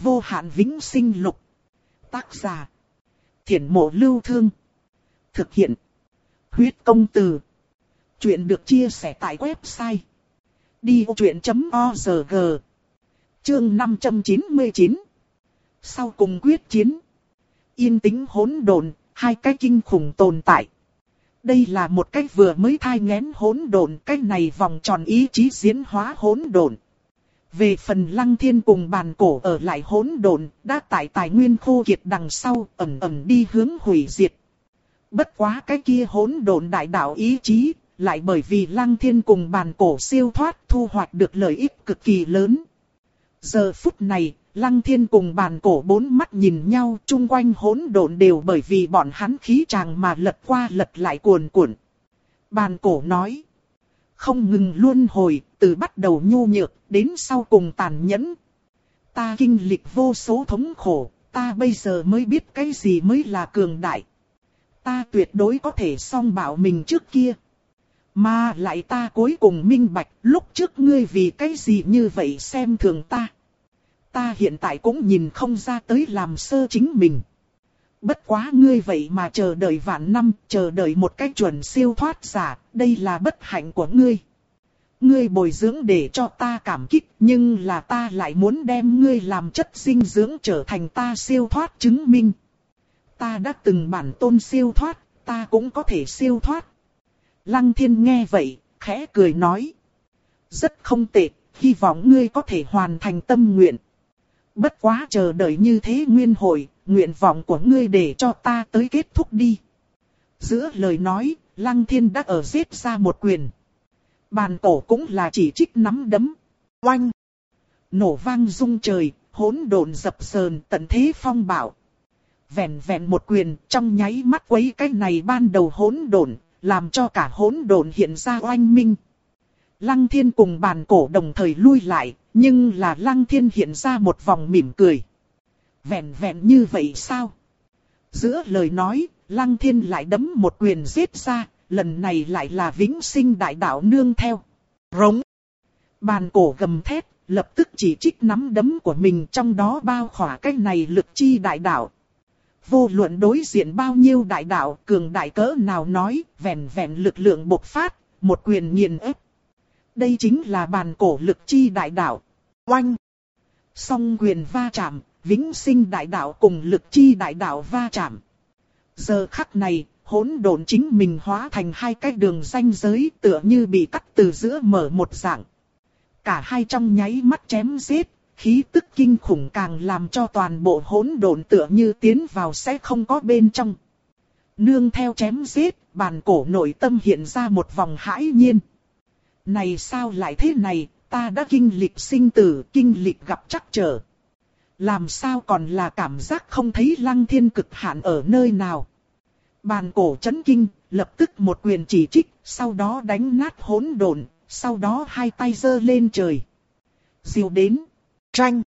vô hạn vĩnh sinh lục. Tác giả. Thiển mộ lưu thương. Thực hiện. Huyết công từ. Chuyện được chia sẻ tại website. Đi vô chuyện.org Chương 599 Sau cùng quyết chiến. Yên tĩnh hỗn độn, hai cái kinh khủng tồn tại. Đây là một cách vừa mới thai ngén hỗn độn, cách này vòng tròn ý chí diễn hóa hỗn độn. Về phần lăng thiên cùng bàn cổ ở lại hỗn độn, đã tại tài nguyên khô kiệt đằng sau, ẩn ẩn đi hướng hủy diệt. Bất quá cái kia hỗn độn đại đạo ý chí, lại bởi vì lăng thiên cùng bàn cổ siêu thoát thu hoạch được lợi ích cực kỳ lớn. Giờ phút này, lăng thiên cùng bàn cổ bốn mắt nhìn nhau chung quanh hỗn độn đều bởi vì bọn hắn khí chàng mà lật qua lật lại cuồn cuộn. Bàn cổ nói, không ngừng luôn hồi, từ bắt đầu nhu nhược, đến sau cùng tàn nhẫn. Ta kinh lịch vô số thống khổ, ta bây giờ mới biết cái gì mới là cường đại. Ta tuyệt đối có thể song bảo mình trước kia. Mà lại ta cuối cùng minh bạch, lúc trước ngươi vì cái gì như vậy xem thường ta. Ta hiện tại cũng nhìn không ra tới làm sơ chính mình. Bất quá ngươi vậy mà chờ đợi vạn năm, chờ đợi một cách chuẩn siêu thoát giả, đây là bất hạnh của ngươi. Ngươi bồi dưỡng để cho ta cảm kích, nhưng là ta lại muốn đem ngươi làm chất dinh dưỡng trở thành ta siêu thoát chứng minh. Ta đã từng bản tôn siêu thoát, ta cũng có thể siêu thoát. Lăng thiên nghe vậy, khẽ cười nói. Rất không tệ, hy vọng ngươi có thể hoàn thành tâm nguyện. Bất quá chờ đợi như thế nguyên hồi nguyện vọng của ngươi để cho ta tới kết thúc đi. Giữa lời nói, Lăng Thiên đã ở giết ra một quyền. Bàn cổ cũng là chỉ trích nắm đấm. Oanh! Nổ vang rung trời, hỗn độn dập sờn tận thế phong bạo. Vẹn vẹn một quyền trong nháy mắt quấy cái này ban đầu hỗn độn, làm cho cả hỗn độn hiện ra oanh minh. Lăng thiên cùng bàn cổ đồng thời lui lại, nhưng là lăng thiên hiện ra một vòng mỉm cười. Vẹn vẹn như vậy sao? Giữa lời nói, lăng thiên lại đấm một quyền giết ra, lần này lại là vĩnh sinh đại đạo nương theo. Rống. Bàn cổ gầm thét, lập tức chỉ trích nắm đấm của mình trong đó bao khỏa cái này lực chi đại đạo. Vô luận đối diện bao nhiêu đại đạo cường đại cỡ nào nói, vẹn vẹn lực lượng bộc phát, một quyền nghiền ép. Đây chính là bàn cổ lực chi đại đạo. Oanh! Song quyền va chạm, vĩnh sinh đại đạo cùng lực chi đại đạo va chạm. Giờ khắc này, hỗn độn chính mình hóa thành hai cái đường ranh giới tựa như bị cắt từ giữa mở một dạng. Cả hai trong nháy mắt chém giết, khí tức kinh khủng càng làm cho toàn bộ hỗn độn tựa như tiến vào sẽ không có bên trong. Nương theo chém giết, bàn cổ nội tâm hiện ra một vòng hãi nhiên. Này sao lại thế này, ta đã kinh lịch sinh tử, kinh lịch gặp chắc trở. Làm sao còn là cảm giác không thấy lăng thiên cực hạn ở nơi nào. Bàn cổ chấn kinh, lập tức một quyền chỉ trích, sau đó đánh nát hỗn độn, sau đó hai tay giơ lên trời. Diều đến, tranh.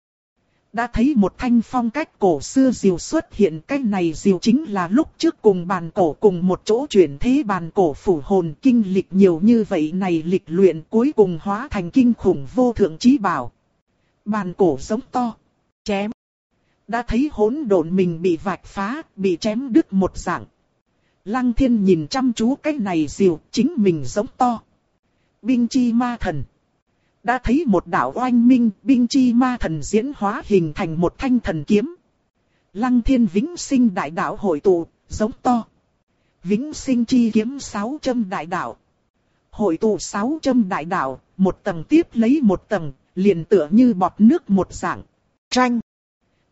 Đã thấy một thanh phong cách cổ xưa diều xuất hiện, cái này diều chính là lúc trước cùng bàn cổ cùng một chỗ chuyển thế bàn cổ phủ hồn kinh lịch nhiều như vậy này lịch luyện cuối cùng hóa thành kinh khủng vô thượng trí bảo. Bàn cổ giống to, chém. Đã thấy hỗn độn mình bị vạch phá, bị chém đứt một dạng. Lăng thiên nhìn chăm chú cái này diều, chính mình giống to. Binh chi ma thần. Đã thấy một đạo oanh minh, binh chi ma thần diễn hóa hình thành một thanh thần kiếm. Lăng thiên vĩnh sinh đại đạo hội tụ, giống to. Vĩnh sinh chi kiếm sáu châm đại đạo. Hội tụ sáu châm đại đạo, một tầng tiếp lấy một tầng, liền tựa như bọt nước một dạng. Tranh.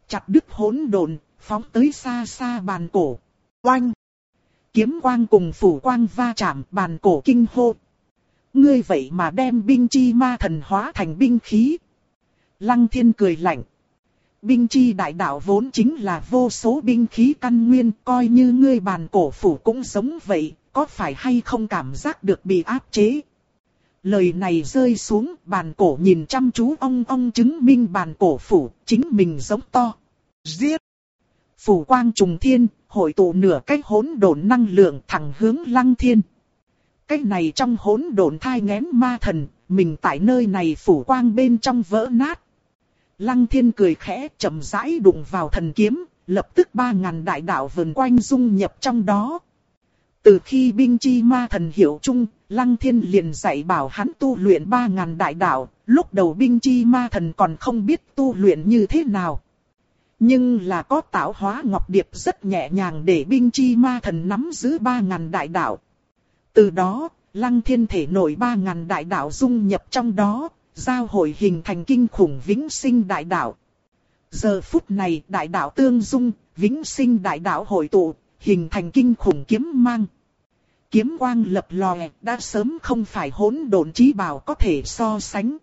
Chặt đứt hỗn độn, phóng tới xa xa bàn cổ. Oanh. Kiếm quang cùng phủ quang va chạm bàn cổ kinh hô, Ngươi vậy mà đem binh chi ma thần hóa thành binh khí. Lăng thiên cười lạnh. Binh chi đại đạo vốn chính là vô số binh khí căn nguyên, coi như ngươi bàn cổ phủ cũng sống vậy, có phải hay không cảm giác được bị áp chế. Lời này rơi xuống, bàn cổ nhìn chăm chú ông ông chứng minh bàn cổ phủ, chính mình giống to. Giết! Phủ quang trùng thiên, hội tụ nửa cách hỗn độn năng lượng thẳng hướng lăng thiên cách này trong hỗn độn thai ngén ma thần, mình tại nơi này phủ quang bên trong vỡ nát. Lăng thiên cười khẽ chậm rãi đụng vào thần kiếm, lập tức ba ngàn đại đạo vần quanh dung nhập trong đó. Từ khi binh chi ma thần hiểu chung, Lăng Thiên liền dạy bảo hắn tu luyện ba ngàn đại đạo, lúc đầu binh chi ma thần còn không biết tu luyện như thế nào. Nhưng là có tạo hóa ngọc điệp rất nhẹ nhàng để binh chi ma thần nắm giữ ba ngàn đại đạo. Từ đó, Lăng Thiên thể nổi ba ngàn đại đạo dung nhập trong đó, giao hội hình thành kinh khủng vĩnh sinh đại đạo. Giờ phút này đại đạo tương dung, vĩnh sinh đại đạo hội tụ, hình thành kinh khủng kiếm mang. Kiếm quang lập lòe, đã sớm không phải hỗn độn trí bảo có thể so sánh.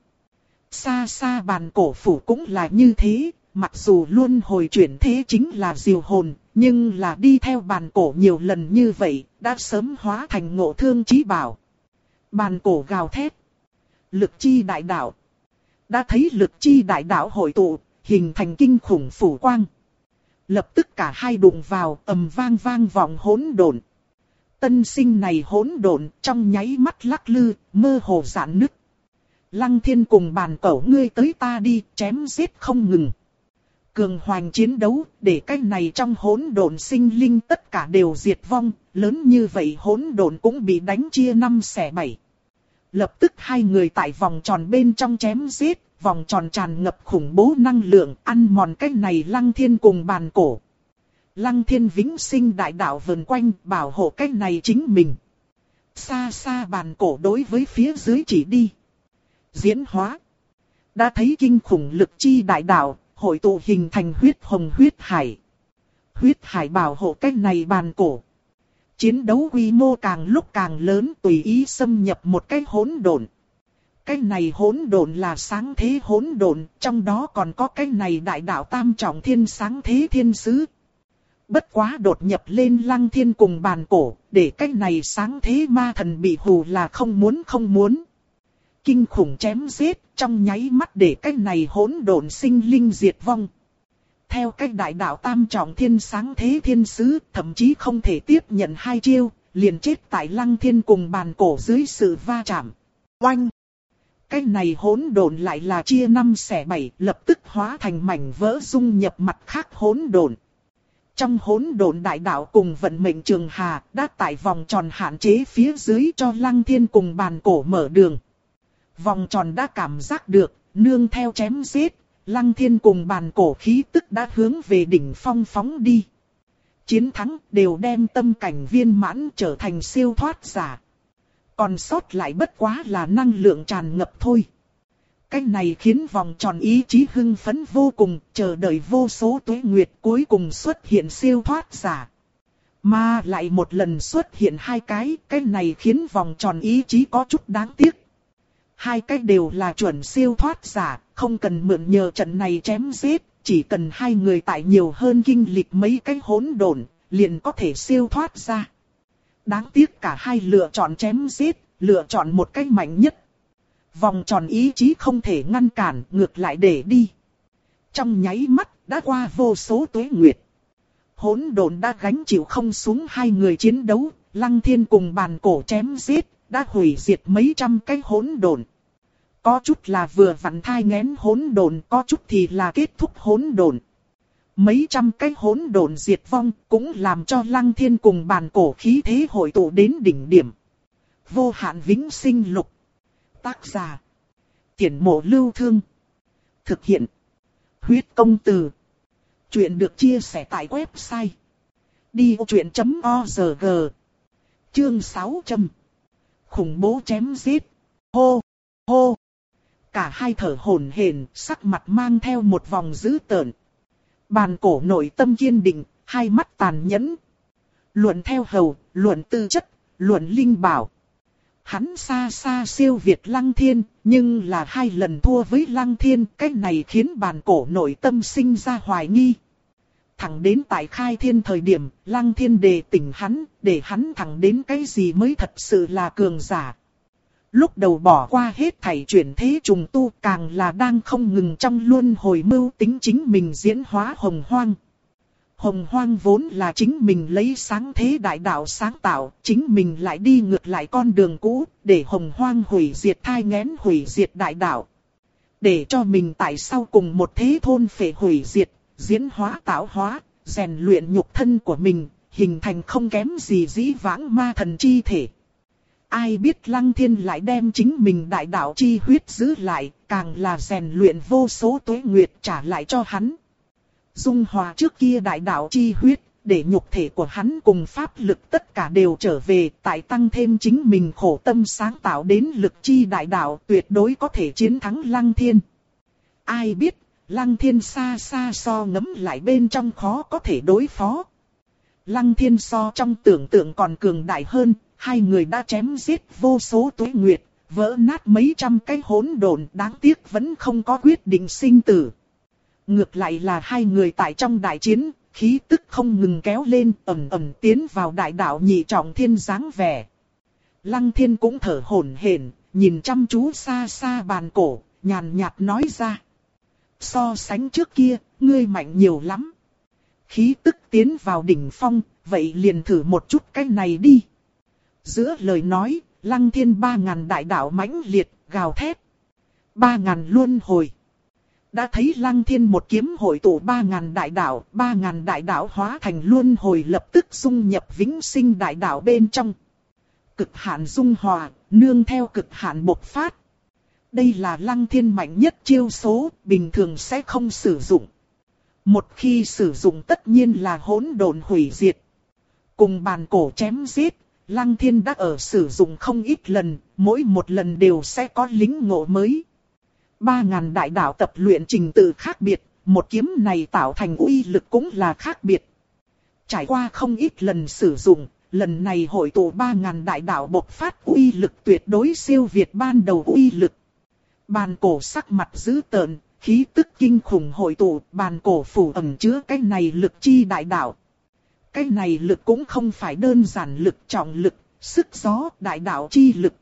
Xa xa bàn cổ phủ cũng là như thế, mặc dù luôn hồi chuyển thế chính là diều hồn, nhưng là đi theo bàn cổ nhiều lần như vậy, đã sớm hóa thành ngộ thương trí bảo. Bàn cổ gào thét. Lực chi đại đạo. Đã thấy lực chi đại đạo hội tụ, hình thành kinh khủng phủ quang. Lập tức cả hai đụng vào, ầm vang vang vọng hỗn độn. Tân sinh này hỗn độn, trong nháy mắt lắc lư, mơ hồ giãn nứt. Lăng thiên cùng bàn cẩu ngươi tới ta đi, chém giết không ngừng. Cường hoành chiến đấu, để cái này trong hỗn độn sinh linh tất cả đều diệt vong, lớn như vậy hỗn độn cũng bị đánh chia năm xẻ bảy. Lập tức hai người tại vòng tròn bên trong chém giết, vòng tròn tràn ngập khủng bố năng lượng, ăn mòn cái này lăng thiên cùng bàn cổ. Lăng thiên vĩnh sinh đại đạo vần quanh, bảo hộ cách này chính mình. Xa xa bàn cổ đối với phía dưới chỉ đi. Diễn hóa. Đã thấy kinh khủng lực chi đại đạo, hội tụ hình thành huyết hồng huyết hải. Huyết hải bảo hộ cách này bàn cổ. Chiến đấu quy mô càng lúc càng lớn tùy ý xâm nhập một cái hỗn độn. Cái này hỗn độn là sáng thế hỗn độn, trong đó còn có cái này đại đạo tam trọng thiên sáng thế thiên sứ. Bất quá đột nhập lên lăng thiên cùng bàn cổ, để cách này sáng thế ma thần bị hù là không muốn không muốn. Kinh khủng chém giết, trong nháy mắt để cách này hỗn độn sinh linh diệt vong. Theo cách đại đạo tam trọng thiên sáng thế thiên sứ, thậm chí không thể tiếp nhận hai chiêu, liền chết tại lăng thiên cùng bàn cổ dưới sự va chạm. Oanh! Cái này hỗn độn lại là chia năm xẻ bảy, lập tức hóa thành mảnh vỡ dung nhập mặt khác hỗn độn. Trong hỗn độn đại đạo cùng vận mệnh trường hà, đã tại vòng tròn hạn chế phía dưới cho lăng thiên cùng bàn cổ mở đường. Vòng tròn đã cảm giác được, nương theo chém giết, lăng thiên cùng bàn cổ khí tức đã hướng về đỉnh phong phóng đi. Chiến thắng đều đem tâm cảnh viên mãn trở thành siêu thoát giả. Còn sót lại bất quá là năng lượng tràn ngập thôi. Cái này khiến vòng tròn ý chí hưng phấn vô cùng, chờ đợi vô số tuế nguyệt cuối cùng xuất hiện siêu thoát giả. Mà lại một lần xuất hiện hai cái, cái này khiến vòng tròn ý chí có chút đáng tiếc. Hai cái đều là chuẩn siêu thoát giả, không cần mượn nhờ trận này chém giết, chỉ cần hai người tại nhiều hơn kinh lịch mấy cái hỗn độn, liền có thể siêu thoát ra. Đáng tiếc cả hai lựa chọn chém giết, lựa chọn một cách mạnh nhất. Vòng tròn ý chí không thể ngăn cản, ngược lại để đi. Trong nháy mắt, đã qua vô số tuế nguyệt. Hỗn độn đã gánh chịu không xuống hai người chiến đấu, lăng thiên cùng bàn cổ chém giết, đã hủy diệt mấy trăm cái hỗn độn. Có chút là vừa vặn thai ngén hỗn độn, có chút thì là kết thúc hỗn độn. Mấy trăm cái hỗn độn diệt vong cũng làm cho lăng thiên cùng bàn cổ khí thế hội tụ đến đỉnh điểm. Vô hạn vĩnh sinh lục. Tác giả. Tiễn mộ lưu thương. Thực hiện. Huyết công từ. Chuyện được chia sẻ tại website. Đi truyện.org Chương 600 Khủng bố chém giết. Hô, hô. Cả hai thở hổn hển, sắc mặt mang theo một vòng dữ tợn. Bàn cổ nội tâm kiên định, hai mắt tàn nhẫn. Luận theo hầu, luận tư chất, luận linh bảo. Hắn xa xa siêu việt lăng thiên, nhưng là hai lần thua với lăng thiên, cái này khiến bàn cổ nội tâm sinh ra hoài nghi. Thẳng đến tại khai thiên thời điểm, lăng thiên đề tỉnh hắn, để hắn thẳng đến cái gì mới thật sự là cường giả. Lúc đầu bỏ qua hết thảy chuyển thế trùng tu càng là đang không ngừng trong luân hồi mưu tính chính mình diễn hóa hồng hoang. Hồng hoang vốn là chính mình lấy sáng thế đại đạo sáng tạo, chính mình lại đi ngược lại con đường cũ, để hồng hoang hủy diệt thai ngén hủy diệt đại đạo. Để cho mình tại sao cùng một thế thôn phệ hủy diệt, diễn hóa tạo hóa, rèn luyện nhục thân của mình, hình thành không kém gì dĩ vãng ma thần chi thể. Ai biết Lăng Thiên lại đem chính mình đại đạo chi huyết giữ lại, càng là rèn luyện vô số tuế nguyệt trả lại cho hắn. Dung hòa trước kia đại đạo chi huyết, để nhục thể của hắn cùng pháp lực tất cả đều trở về, tại tăng thêm chính mình khổ tâm sáng tạo đến lực chi đại đạo tuyệt đối có thể chiến thắng Lăng Thiên. Ai biết, Lăng Thiên xa xa so ngấm lại bên trong khó có thể đối phó. Lăng Thiên so trong tưởng tượng còn cường đại hơn, hai người đã chém giết vô số tuế nguyệt, vỡ nát mấy trăm cái hỗn độn đáng tiếc vẫn không có quyết định sinh tử. Ngược lại là hai người tại trong đại chiến, khí tức không ngừng kéo lên ầm ầm tiến vào đại đạo nhị trọng thiên dáng vẻ. Lăng thiên cũng thở hổn hển, nhìn chăm chú xa xa bàn cổ, nhàn nhạt nói ra. So sánh trước kia, ngươi mạnh nhiều lắm. Khí tức tiến vào đỉnh phong, vậy liền thử một chút cái này đi. Giữa lời nói, lăng thiên ba ngàn đại đạo mãnh liệt, gào thét. Ba ngàn luôn hồi. Đã thấy lăng thiên một kiếm hội tụ ba ngàn đại đạo, ba ngàn đại đạo hóa thành luân hồi lập tức dung nhập vĩnh sinh đại đạo bên trong. Cực hạn dung hòa, nương theo cực hạn bộc phát. Đây là lăng thiên mạnh nhất chiêu số, bình thường sẽ không sử dụng. Một khi sử dụng tất nhiên là hỗn độn hủy diệt. Cùng bàn cổ chém giết, lăng thiên đã ở sử dụng không ít lần, mỗi một lần đều sẽ có lính ngộ mới. Ba ngàn đại đạo tập luyện trình tự khác biệt, một kiếm này tạo thành uy lực cũng là khác biệt. Trải qua không ít lần sử dụng, lần này hội tụ ba ngàn đại đạo bộc phát uy lực tuyệt đối siêu việt ban đầu uy lực. Bàn cổ sắc mặt dữ tợn, khí tức kinh khủng hội tụ, bàn cổ phủ ẩn chứa cái này lực chi đại đạo. Cái này lực cũng không phải đơn giản lực trọng lực, sức gió đại đạo chi lực.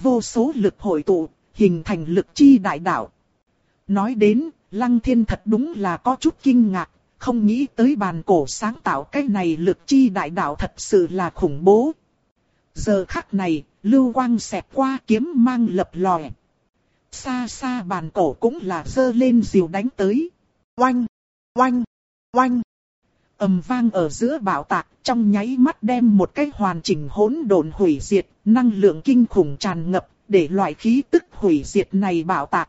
Vô số lực hội tụ, hình thành lực chi đại đạo. Nói đến, Lăng Thiên thật đúng là có chút kinh ngạc, không nghĩ tới bàn cổ sáng tạo cái này lực chi đại đạo thật sự là khủng bố. Giờ khắc này, lưu quang xẹp qua kiếm mang lập lòe. Xa xa bàn cổ cũng là dơ lên diều đánh tới. Oanh, oanh, oanh. ầm vang ở giữa bảo tạc, trong nháy mắt đem một cái hoàn chỉnh hỗn độn hủy diệt, năng lượng kinh khủng tràn ngập, để loại khí tức hủy diệt này bảo tạc.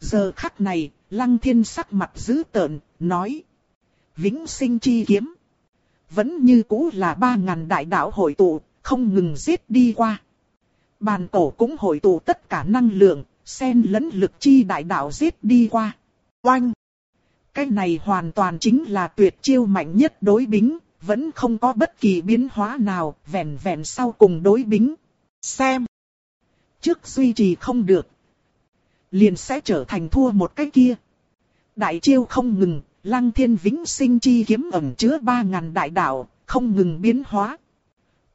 Giờ khắc này, lăng thiên sắc mặt dữ tợn, nói. Vĩnh sinh chi kiếm. Vẫn như cũ là ba ngàn đại đạo hội tụ, không ngừng giết đi qua. Bàn cổ cũng hội tụ tất cả năng lượng, xen lẫn lực chi đại đạo giết đi qua. Oanh! Cái này hoàn toàn chính là tuyệt chiêu mạnh nhất đối bính, vẫn không có bất kỳ biến hóa nào, vẹn vẹn sau cùng đối bính. Xem! Trước duy trì không được, liền sẽ trở thành thua một cái kia. Đại chiêu không ngừng, lăng thiên vĩnh sinh chi kiếm ẩm chứa ba ngàn đại đạo, không ngừng biến hóa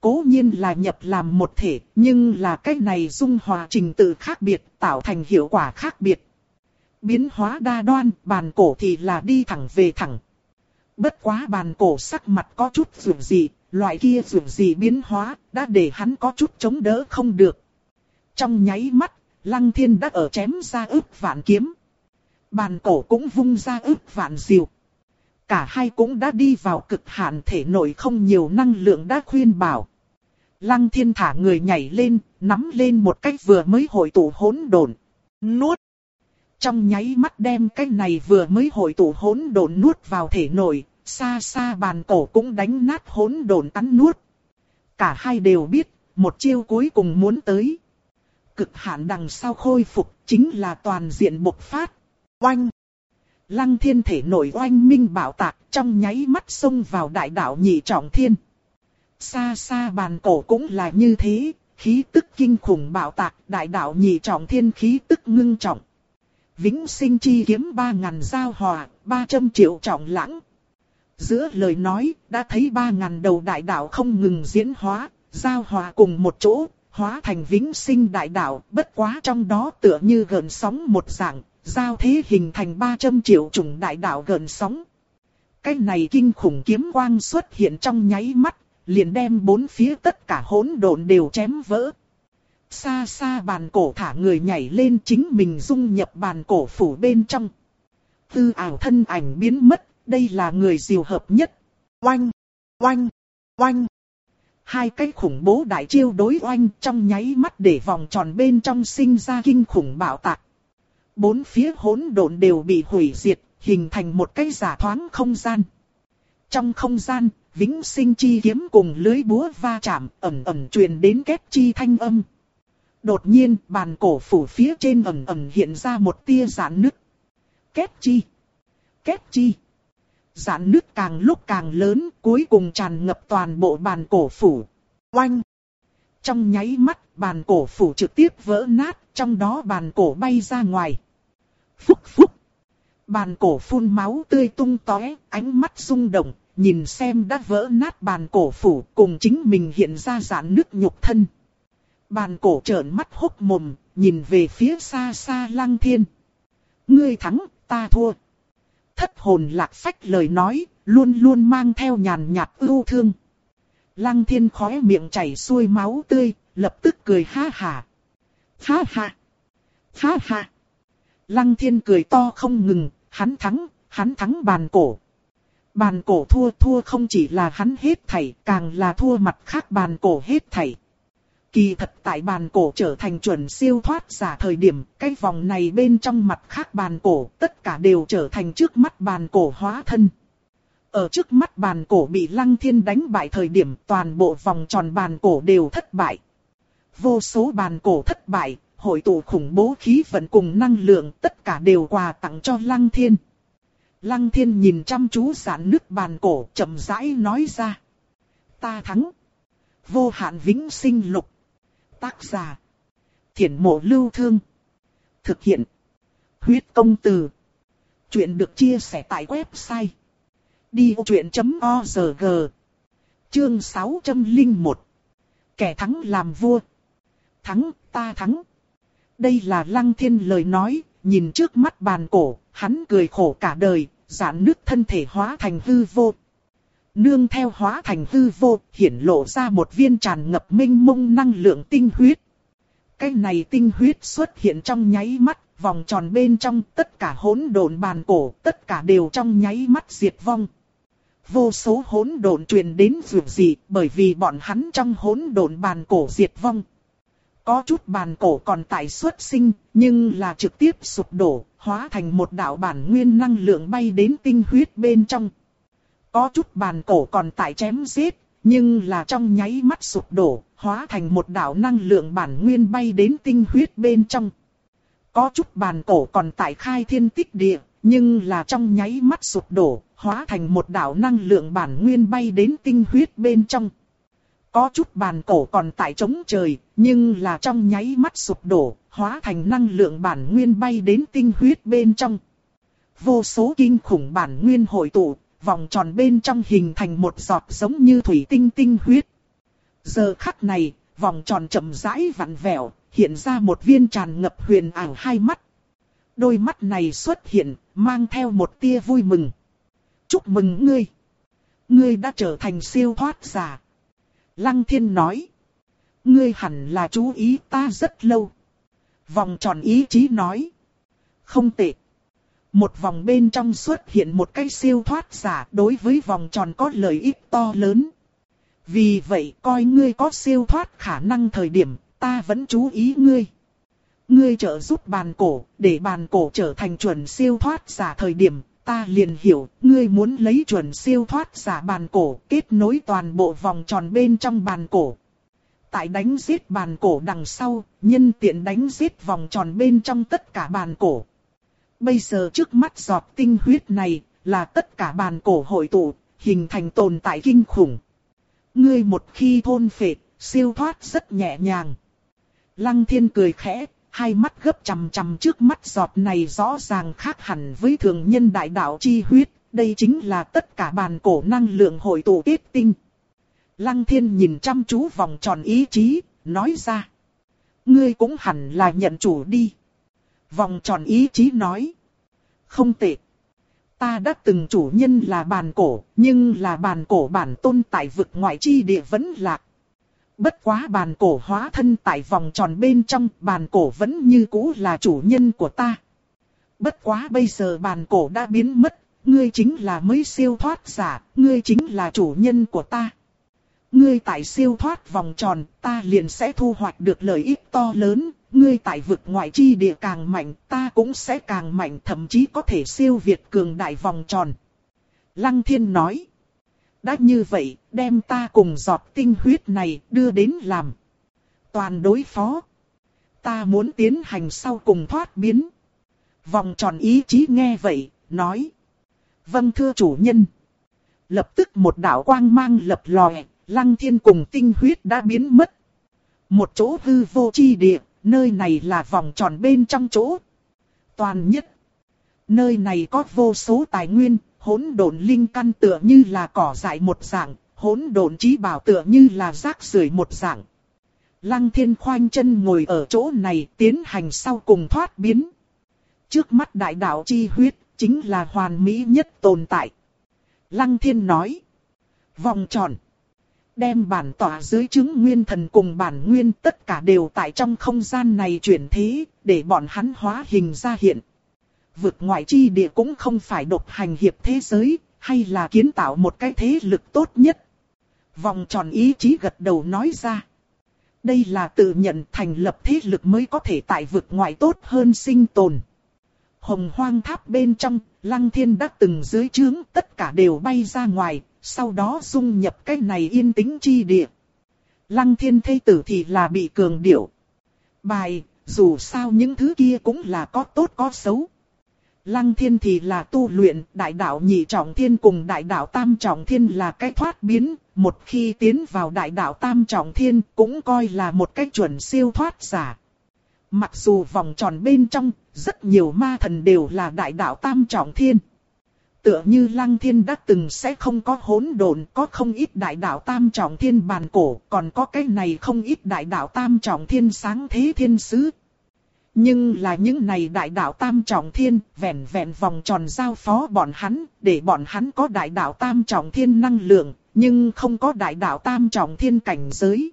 cố nhiên là nhập làm một thể, nhưng là cái này dung hòa trình tự khác biệt, tạo thành hiệu quả khác biệt. Biến hóa đa đoan, bàn cổ thì là đi thẳng về thẳng. Bất quá bàn cổ sắc mặt có chút rủi gì, loại kia rủi gì biến hóa, đã để hắn có chút chống đỡ không được. Trong nháy mắt, lăng thiên đã ở chém ra ức vạn kiếm. Bàn cổ cũng vung ra ức vạn diều. Cả hai cũng đã đi vào cực hạn thể nội không nhiều năng lượng đã khuyên bảo. Lăng thiên thả người nhảy lên, nắm lên một cách vừa mới hội tụ hỗn độn, nuốt. Trong nháy mắt đem cái này vừa mới hội tụ hỗn độn nuốt vào thể nội, xa xa bàn cổ cũng đánh nát hỗn độn cắn nuốt. Cả hai đều biết, một chiêu cuối cùng muốn tới. Cực hạn đằng sau khôi phục chính là toàn diện bộc phát. Oanh! Lăng thiên thể nổi oanh minh bảo tạc trong nháy mắt xông vào đại đạo nhị trọng thiên. Xa xa bàn cổ cũng là như thế, khí tức kinh khủng bảo tạc, đại đạo nhị trọng thiên khí tức ngưng trọng. Vĩnh sinh chi kiếm ba ngàn giao hòa, ba trăm triệu trọng lãng. Giữa lời nói, đã thấy ba ngàn đầu đại đạo không ngừng diễn hóa, giao hòa cùng một chỗ, hóa thành vĩnh sinh đại đạo, bất quá trong đó tựa như gần sóng một dạng, giao thế hình thành ba trăm triệu trùng đại đạo gần sóng. Cái này kinh khủng kiếm quang xuất hiện trong nháy mắt, liền đem bốn phía tất cả hỗn độn đều chém vỡ. Xa xa bàn cổ thả người nhảy lên chính mình dung nhập bàn cổ phủ bên trong. Tư ảo thân ảnh biến mất, đây là người diều hợp nhất. Oanh, oanh, oanh. Hai cái khủng bố đại chiêu đối oanh trong nháy mắt để vòng tròn bên trong sinh ra kinh khủng bạo tạc. Bốn phía hỗn độn đều bị hủy diệt, hình thành một cái giả thoáng không gian. Trong không gian, vĩnh sinh chi kiếm cùng lưới búa va chạm, ẩm ẩm truyền đến kết chi thanh âm. Đột nhiên, bàn cổ phủ phía trên ẩm ẩm hiện ra một tia giãn nứt. Kết chi? Kết chi? Giãn nứt càng lúc càng lớn, cuối cùng tràn ngập toàn bộ bàn cổ phủ. Oanh! Trong nháy mắt, bàn cổ phủ trực tiếp vỡ nát, trong đó bàn cổ bay ra ngoài. Phúc phúc! Bàn cổ phun máu tươi tung tóe, ánh mắt rung động, nhìn xem đã vỡ nát bàn cổ phủ cùng chính mình hiện ra giãn nước nhục thân. Bàn cổ trợn mắt hốc mồm, nhìn về phía xa xa lăng thiên. Ngươi thắng, ta thua. Thất hồn lạc phách lời nói, luôn luôn mang theo nhàn nhạt ưu thương. Lăng thiên khóe miệng chảy xuôi máu tươi, lập tức cười ha hà. Ha ha. Ha ha. Lăng thiên cười to không ngừng, hắn thắng, hắn thắng bàn cổ. Bàn cổ thua thua không chỉ là hắn hết thảy, càng là thua mặt khác bàn cổ hết thảy. Kỳ thật tại bàn cổ trở thành chuẩn siêu thoát giả thời điểm, cái vòng này bên trong mặt khác bàn cổ, tất cả đều trở thành trước mắt bàn cổ hóa thân. Ở trước mắt bàn cổ bị lăng thiên đánh bại thời điểm toàn bộ vòng tròn bàn cổ đều thất bại. Vô số bàn cổ thất bại, hội tụ khủng bố khí vận cùng năng lượng tất cả đều quà tặng cho lăng thiên. Lăng thiên nhìn chăm chú giãn nước bàn cổ chậm rãi nói ra. Ta thắng. Vô hạn vĩnh sinh lục. Tác giả. Thiển mộ lưu thương. Thực hiện. Huyết công từ. Chuyện được chia sẻ tại website. Đi truyện.org Chương 601 Kẻ thắng làm vua. Thắng, ta thắng. Đây là lăng thiên lời nói, nhìn trước mắt bàn cổ, hắn cười khổ cả đời, giãn nước thân thể hóa thành hư vô. Nương theo hóa thành hư vô, hiển lộ ra một viên tràn ngập minh mông năng lượng tinh huyết. Cái này tinh huyết xuất hiện trong nháy mắt, vòng tròn bên trong tất cả hỗn độn bàn cổ, tất cả đều trong nháy mắt diệt vong. Vô số hỗn độn truyền đến dù gì, bởi vì bọn hắn trong hỗn độn bàn cổ diệt vong. Có chút bàn cổ còn tại xuất sinh, nhưng là trực tiếp sụp đổ, hóa thành một đạo bản nguyên năng lượng bay đến tinh huyết bên trong. Có chút bàn cổ còn tại chém giết, nhưng là trong nháy mắt sụp đổ, hóa thành một đạo năng lượng bản nguyên bay đến tinh huyết bên trong. Có chút bàn cổ còn tại khai thiên tích địa, nhưng là trong nháy mắt sụp đổ, hóa thành một đạo năng lượng bản nguyên bay đến tinh huyết bên trong. Có chút bàn cổ còn tại chống trời, nhưng là trong nháy mắt sụp đổ, hóa thành năng lượng bản nguyên bay đến tinh huyết bên trong. Vô số kinh khủng bản nguyên hội tụ, vòng tròn bên trong hình thành một giọt giống như thủy tinh tinh huyết. Giờ khắc này, vòng tròn chậm rãi vặn vẹo, hiện ra một viên tràn ngập huyền ảo hai mắt. Đôi mắt này xuất hiện, mang theo một tia vui mừng. Chúc mừng ngươi! Ngươi đã trở thành siêu thoát giả. Lăng thiên nói. Ngươi hẳn là chú ý ta rất lâu. Vòng tròn ý chí nói. Không tệ. Một vòng bên trong xuất hiện một cái siêu thoát giả đối với vòng tròn có lợi ích to lớn. Vì vậy coi ngươi có siêu thoát khả năng thời điểm, ta vẫn chú ý ngươi. Ngươi trợ giúp bàn cổ, để bàn cổ trở thành chuẩn siêu thoát giả thời điểm, ta liền hiểu, ngươi muốn lấy chuẩn siêu thoát giả bàn cổ, kết nối toàn bộ vòng tròn bên trong bàn cổ. Tại đánh giết bàn cổ đằng sau, nhân tiện đánh giết vòng tròn bên trong tất cả bàn cổ. Bây giờ trước mắt giọt tinh huyết này, là tất cả bàn cổ hội tụ, hình thành tồn tại kinh khủng. Ngươi một khi thôn phệ, siêu thoát rất nhẹ nhàng. Lăng thiên cười khẽ, hai mắt gấp chằm chằm trước mắt giọt này rõ ràng khác hẳn với thường nhân đại đạo chi huyết, đây chính là tất cả bàn cổ năng lượng hội tụ kết tinh. Lăng thiên nhìn chăm chú vòng tròn ý chí, nói ra. Ngươi cũng hẳn là nhận chủ đi. Vòng tròn ý chí nói. Không tệ. Ta đã từng chủ nhân là bàn cổ, nhưng là bàn cổ bản tôn tại vực ngoại chi địa vẫn lạc. Bất quá bàn cổ hóa thân tại vòng tròn bên trong, bàn cổ vẫn như cũ là chủ nhân của ta. Bất quá bây giờ bàn cổ đã biến mất, ngươi chính là mới siêu thoát giả, ngươi chính là chủ nhân của ta. Ngươi tại siêu thoát vòng tròn, ta liền sẽ thu hoạch được lợi ích to lớn, ngươi tại vực ngoại chi địa càng mạnh, ta cũng sẽ càng mạnh, thậm chí có thể siêu việt cường đại vòng tròn. Lăng thiên nói. Đã như vậy, đem ta cùng giọt tinh huyết này đưa đến làm. Toàn đối phó. Ta muốn tiến hành sau cùng thoát biến. Vòng tròn ý chí nghe vậy, nói. Vâng thưa chủ nhân. Lập tức một đạo quang mang lập lòe, lăng thiên cùng tinh huyết đã biến mất. Một chỗ hư vô chi địa, nơi này là vòng tròn bên trong chỗ. Toàn nhất. Nơi này có vô số tài nguyên, hỗn độn linh căn tựa như là cỏ dại một dạng, hỗn độn trí bảo tựa như là rác rưởi một dạng. Lăng thiên khoanh chân ngồi ở chỗ này tiến hành sau cùng thoát biến. Trước mắt đại đạo chi huyết, chính là hoàn mỹ nhất tồn tại. Lăng thiên nói. Vòng tròn. Đem bản tỏa dưới chứng nguyên thần cùng bản nguyên tất cả đều tại trong không gian này chuyển thế, để bọn hắn hóa hình ra hiện vực ngoại chi địa cũng không phải độc hành hiệp thế giới, hay là kiến tạo một cái thế lực tốt nhất. Vòng tròn ý chí gật đầu nói ra. Đây là tự nhận thành lập thế lực mới có thể tại vực ngoại tốt hơn sinh tồn. Hồng hoang tháp bên trong, lăng thiên đã từng dưới trướng tất cả đều bay ra ngoài, sau đó dung nhập cái này yên tĩnh chi địa. Lăng thiên thây tử thì là bị cường điệu. Bài, dù sao những thứ kia cũng là có tốt có xấu. Lăng thiên thì là tu luyện, đại đạo nhị trọng thiên cùng đại đạo tam trọng thiên là cái thoát biến, một khi tiến vào đại đạo tam trọng thiên cũng coi là một cái chuẩn siêu thoát giả. Mặc dù vòng tròn bên trong, rất nhiều ma thần đều là đại đạo tam trọng thiên. Tựa như lăng thiên đã từng sẽ không có hỗn độn, có không ít đại đạo tam trọng thiên bàn cổ, còn có cái này không ít đại đạo tam trọng thiên sáng thế thiên sứ, nhưng là những này đại đạo tam trọng thiên, vẹn vẹn vòng tròn giao phó bọn hắn, để bọn hắn có đại đạo tam trọng thiên năng lượng, nhưng không có đại đạo tam trọng thiên cảnh giới.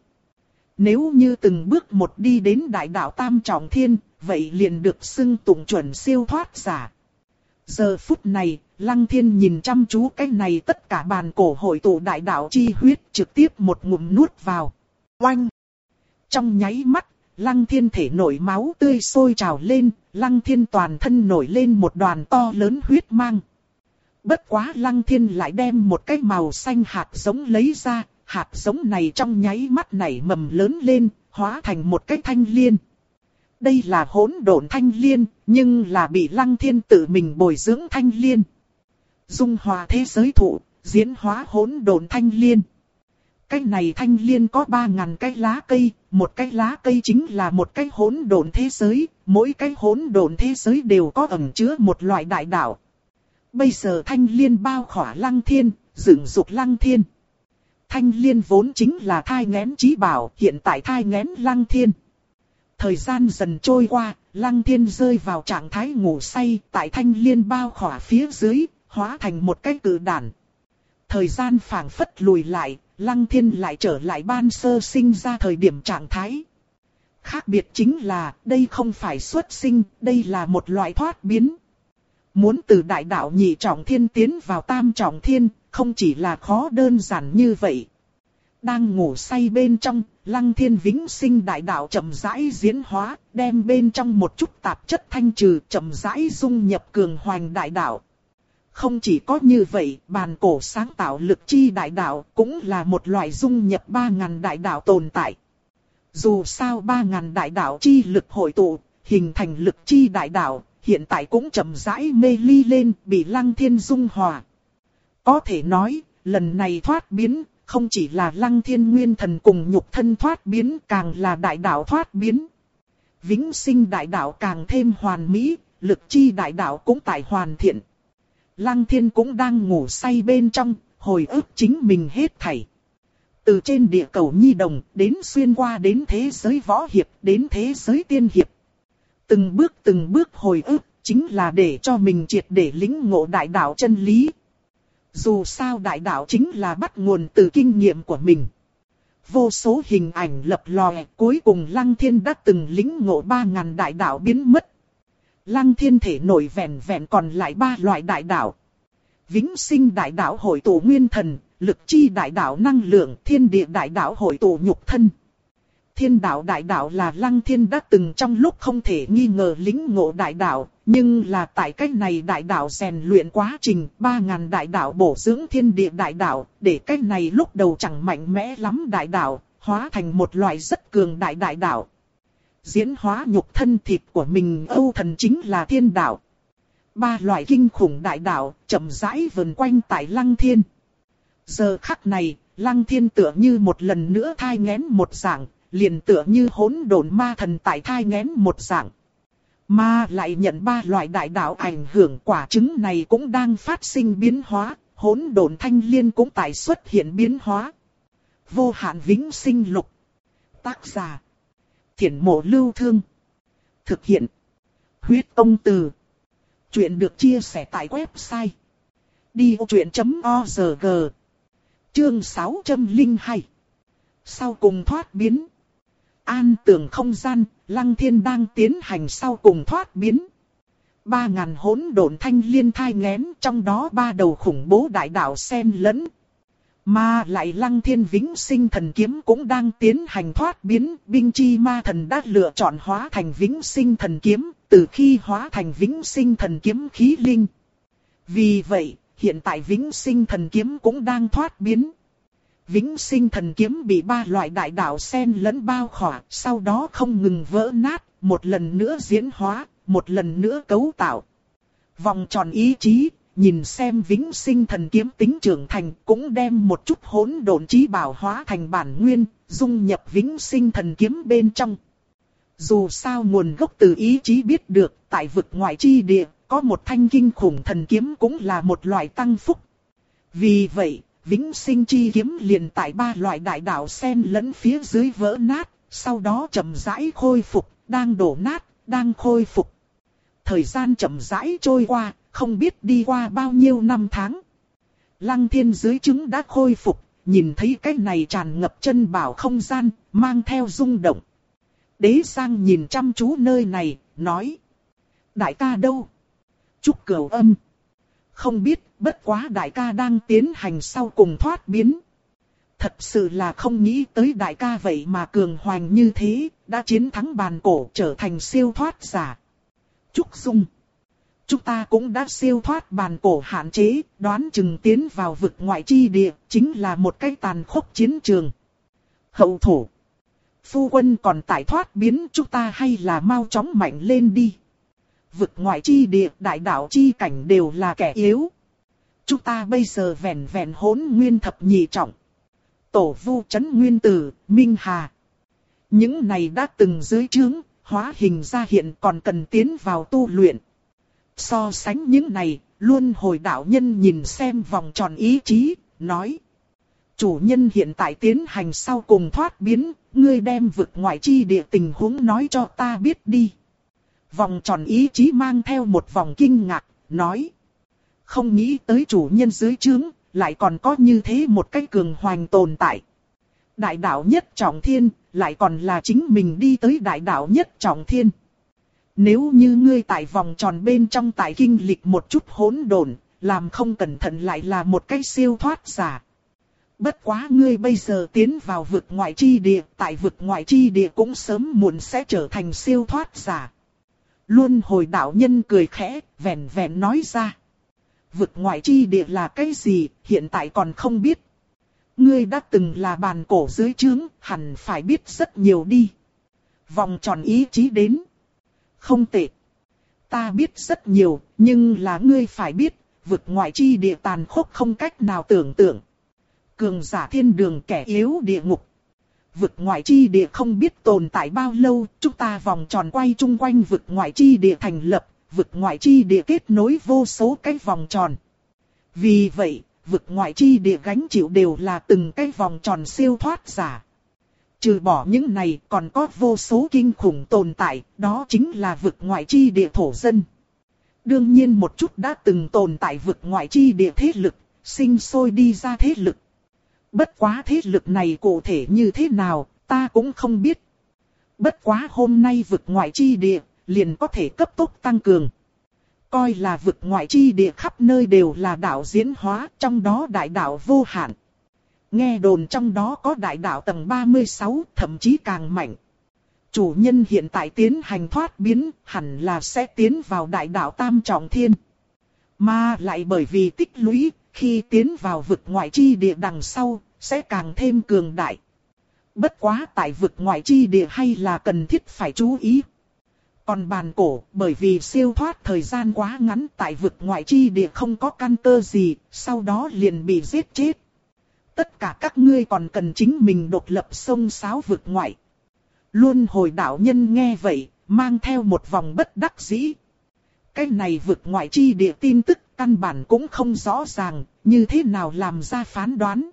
Nếu như từng bước một đi đến đại đạo tam trọng thiên, vậy liền được xưng tụng chuẩn siêu thoát giả. Giờ phút này, Lăng Thiên nhìn chăm chú cái này tất cả bàn cổ hội tụ đại đạo chi huyết trực tiếp một ngụm nuốt vào. Oanh! Trong nháy mắt, Lăng thiên thể nổi máu tươi sôi trào lên, lăng thiên toàn thân nổi lên một đoàn to lớn huyết mang. Bất quá lăng thiên lại đem một cái màu xanh hạt giống lấy ra, hạt giống này trong nháy mắt nảy mầm lớn lên, hóa thành một cái thanh liên. Đây là hỗn độn thanh liên, nhưng là bị lăng thiên tự mình bồi dưỡng thanh liên. Dung hòa thế giới thụ, diễn hóa hỗn độn thanh liên. Cái này thanh liên có 3.000 cái lá cây, một cái lá cây chính là một cái hỗn độn thế giới, mỗi cái hỗn độn thế giới đều có ẩn chứa một loại đại đạo. Bây giờ thanh liên bao khỏa lăng thiên, dựng dục lăng thiên. Thanh liên vốn chính là thai ngén trí bảo, hiện tại thai ngén lăng thiên. Thời gian dần trôi qua, lăng thiên rơi vào trạng thái ngủ say, tại thanh liên bao khỏa phía dưới, hóa thành một cái cử đàn. Thời gian phảng phất lùi lại, Lăng thiên lại trở lại ban sơ sinh ra thời điểm trạng thái. Khác biệt chính là, đây không phải xuất sinh, đây là một loại thoát biến. Muốn từ đại đạo nhị trọng thiên tiến vào tam trọng thiên, không chỉ là khó đơn giản như vậy. Đang ngủ say bên trong, lăng thiên vĩnh sinh đại đạo chậm rãi diễn hóa, đem bên trong một chút tạp chất thanh trừ chậm rãi dung nhập cường hoành đại đạo. Không chỉ có như vậy, bàn cổ sáng tạo lực chi đại đạo cũng là một loại dung nhập ba ngàn đại đạo tồn tại. Dù sao ba ngàn đại đạo chi lực hội tụ, hình thành lực chi đại đạo, hiện tại cũng chậm rãi mê ly lên, bị lăng thiên dung hòa. Có thể nói, lần này thoát biến, không chỉ là lăng thiên nguyên thần cùng nhục thân thoát biến, càng là đại đạo thoát biến. Vĩnh sinh đại đạo càng thêm hoàn mỹ, lực chi đại đạo cũng tại hoàn thiện. Lăng thiên cũng đang ngủ say bên trong, hồi ức chính mình hết thảy. Từ trên địa cầu nhi đồng, đến xuyên qua đến thế giới võ hiệp, đến thế giới tiên hiệp. Từng bước từng bước hồi ức, chính là để cho mình triệt để lĩnh ngộ đại đạo chân lý. Dù sao đại đạo chính là bắt nguồn từ kinh nghiệm của mình. vô số hình ảnh lập lòe, cuối cùng Lăng Thiên đã từng lĩnh ngộ ba ngàn đại đạo biến mất. Lăng Thiên thể nổi vẹn vẹn còn lại ba loại đại đạo. Vĩnh sinh đại đạo hội tụ nguyên thần, lực chi đại đạo năng lượng, thiên địa đại đạo hội tụ nhục thân. Thiên đạo đại đạo là Lăng Thiên đã từng trong lúc không thể nghi ngờ lính ngộ đại đạo, nhưng là tại cách này đại đạo rèn luyện quá trình, ba ngàn đại đạo bổ dưỡng thiên địa đại đạo, để cách này lúc đầu chẳng mạnh mẽ lắm đại đạo, hóa thành một loại rất cường đại đại đạo. Diễn hóa nhục thân thịt của mình Âu thần chính là thiên đạo. Ba loại kinh khủng đại đạo chậm rãi vần quanh tại Lăng Thiên. Giờ khắc này, Lăng Thiên tựa như một lần nữa thai ngén một dạng, liền tựa như hỗn độn ma thần tại thai ngén một dạng. Mà lại nhận ba loại đại đạo ảnh hưởng quả trứng này cũng đang phát sinh biến hóa, hỗn độn thanh liên cũng tại xuất hiện biến hóa. Vô hạn vĩnh sinh lục. Tác giả. Thiển mộ lưu thương. Thực hiện. Huyết công từ. Chuyện được chia sẻ tại website. Đi vô chuyện.org Chương 602 Sau cùng thoát biến An tưởng không gian, Lăng Thiên đang tiến hành sau cùng thoát biến. Ba ngàn hỗn độn thanh liên thai ngén trong đó ba đầu khủng bố đại đạo xen lẫn. Mà lại Lăng Thiên Vĩnh Sinh Thần Kiếm cũng đang tiến hành thoát biến, binh chi ma thần đã lựa chọn hóa thành Vĩnh Sinh Thần Kiếm, từ khi hóa thành Vĩnh Sinh Thần Kiếm khí linh. Vì vậy, hiện tại Vĩnh Sinh Thần Kiếm cũng đang thoát biến. Vĩnh sinh thần kiếm bị ba loại đại đạo xen lẫn bao khỏa, sau đó không ngừng vỡ nát, một lần nữa diễn hóa, một lần nữa cấu tạo. Vòng tròn ý chí, nhìn xem vĩnh sinh thần kiếm tính trưởng thành cũng đem một chút hỗn độn trí bảo hóa thành bản nguyên, dung nhập vĩnh sinh thần kiếm bên trong. Dù sao nguồn gốc từ ý chí biết được, tại vực ngoại chi địa, có một thanh kinh khủng thần kiếm cũng là một loại tăng phúc. Vì vậy, vĩnh sinh chi kiếm liền tại ba loại đại đạo sen lẫn phía dưới vỡ nát, sau đó chậm rãi khôi phục, đang đổ nát, đang khôi phục. Thời gian chậm rãi trôi qua, không biết đi qua bao nhiêu năm tháng. Lăng thiên dưới trứng đã khôi phục, nhìn thấy cái này tràn ngập chân bảo không gian, mang theo rung động. Đế sang nhìn chăm chú nơi này, nói. Đại ca đâu? Trúc cửu âm. Không biết, bất quá đại ca đang tiến hành sau cùng thoát biến. Thật sự là không nghĩ tới đại ca vậy mà cường hoành như thế, đã chiến thắng bàn cổ trở thành siêu thoát giả. Trúc Dung Chúng ta cũng đã siêu thoát bàn cổ hạn chế, đoán chừng tiến vào vực ngoại chi địa, chính là một cái tàn khốc chiến trường. Hậu thủ Phu quân còn tại thoát biến chúng ta hay là mau chóng mạnh lên đi vực ngoại chi địa, đại đạo chi cảnh đều là kẻ yếu. Chúng ta bây giờ vẹn vẹn hỗn nguyên thập nhị trọng. Tổ vu chấn nguyên tử, Minh Hà. Những này đã từng dưới trướng, hóa hình ra hiện còn cần tiến vào tu luyện. So sánh những này, luôn hồi đạo nhân nhìn xem vòng tròn ý chí, nói. Chủ nhân hiện tại tiến hành sau cùng thoát biến, ngươi đem vực ngoại chi địa tình huống nói cho ta biết đi. Vòng tròn ý chí mang theo một vòng kinh ngạc, nói. Không nghĩ tới chủ nhân dưới trướng, lại còn có như thế một cái cường hoành tồn tại. Đại đạo nhất trọng thiên, lại còn là chính mình đi tới đại đạo nhất trọng thiên. Nếu như ngươi tại vòng tròn bên trong tại kinh lịch một chút hỗn độn, làm không cẩn thận lại là một cái siêu thoát giả. Bất quá ngươi bây giờ tiến vào vực ngoại chi địa, tại vực ngoại chi địa cũng sớm muộn sẽ trở thành siêu thoát giả. Luôn hồi đạo nhân cười khẽ, vẻn vẻn nói ra. Vực ngoại chi địa là cái gì, hiện tại còn không biết. Ngươi đã từng là bàn cổ dưới trướng, hẳn phải biết rất nhiều đi. Vòng tròn ý chí đến. Không tệ. Ta biết rất nhiều, nhưng là ngươi phải biết, vực ngoại chi địa tàn khốc không cách nào tưởng tượng. Cường giả thiên đường kẻ yếu địa ngục, vực ngoại chi địa không biết tồn tại bao lâu, chúng ta vòng tròn quay chung quanh vực ngoại chi địa thành lập, vực ngoại chi địa kết nối vô số cái vòng tròn. Vì vậy, vực ngoại chi địa gánh chịu đều là từng cái vòng tròn siêu thoát giả. Trừ bỏ những này còn có vô số kinh khủng tồn tại, đó chính là vực ngoại chi địa thổ dân. Đương nhiên một chút đã từng tồn tại vực ngoại chi địa thế lực, sinh sôi đi ra thế lực. Bất quá thế lực này cụ thể như thế nào, ta cũng không biết. Bất quá hôm nay vực ngoại chi địa, liền có thể cấp tốc tăng cường. Coi là vực ngoại chi địa khắp nơi đều là đạo diễn hóa, trong đó đại đạo vô hạn. Nghe đồn trong đó có đại đạo tầng 36, thậm chí càng mạnh. Chủ nhân hiện tại tiến hành thoát biến, hẳn là sẽ tiến vào đại đạo tam trọng thiên. Mà lại bởi vì tích lũy, khi tiến vào vực ngoại chi địa đằng sau, sẽ càng thêm cường đại. Bất quá tại vực ngoại chi địa hay là cần thiết phải chú ý. Còn bàn cổ, bởi vì siêu thoát thời gian quá ngắn tại vực ngoại chi địa không có căn cơ gì, sau đó liền bị giết chết. Tất cả các ngươi còn cần chính mình độc lập sông sáo vực ngoại. Luôn hồi đạo nhân nghe vậy, mang theo một vòng bất đắc dĩ. Cái này vực ngoại chi địa tin tức căn bản cũng không rõ ràng, như thế nào làm ra phán đoán.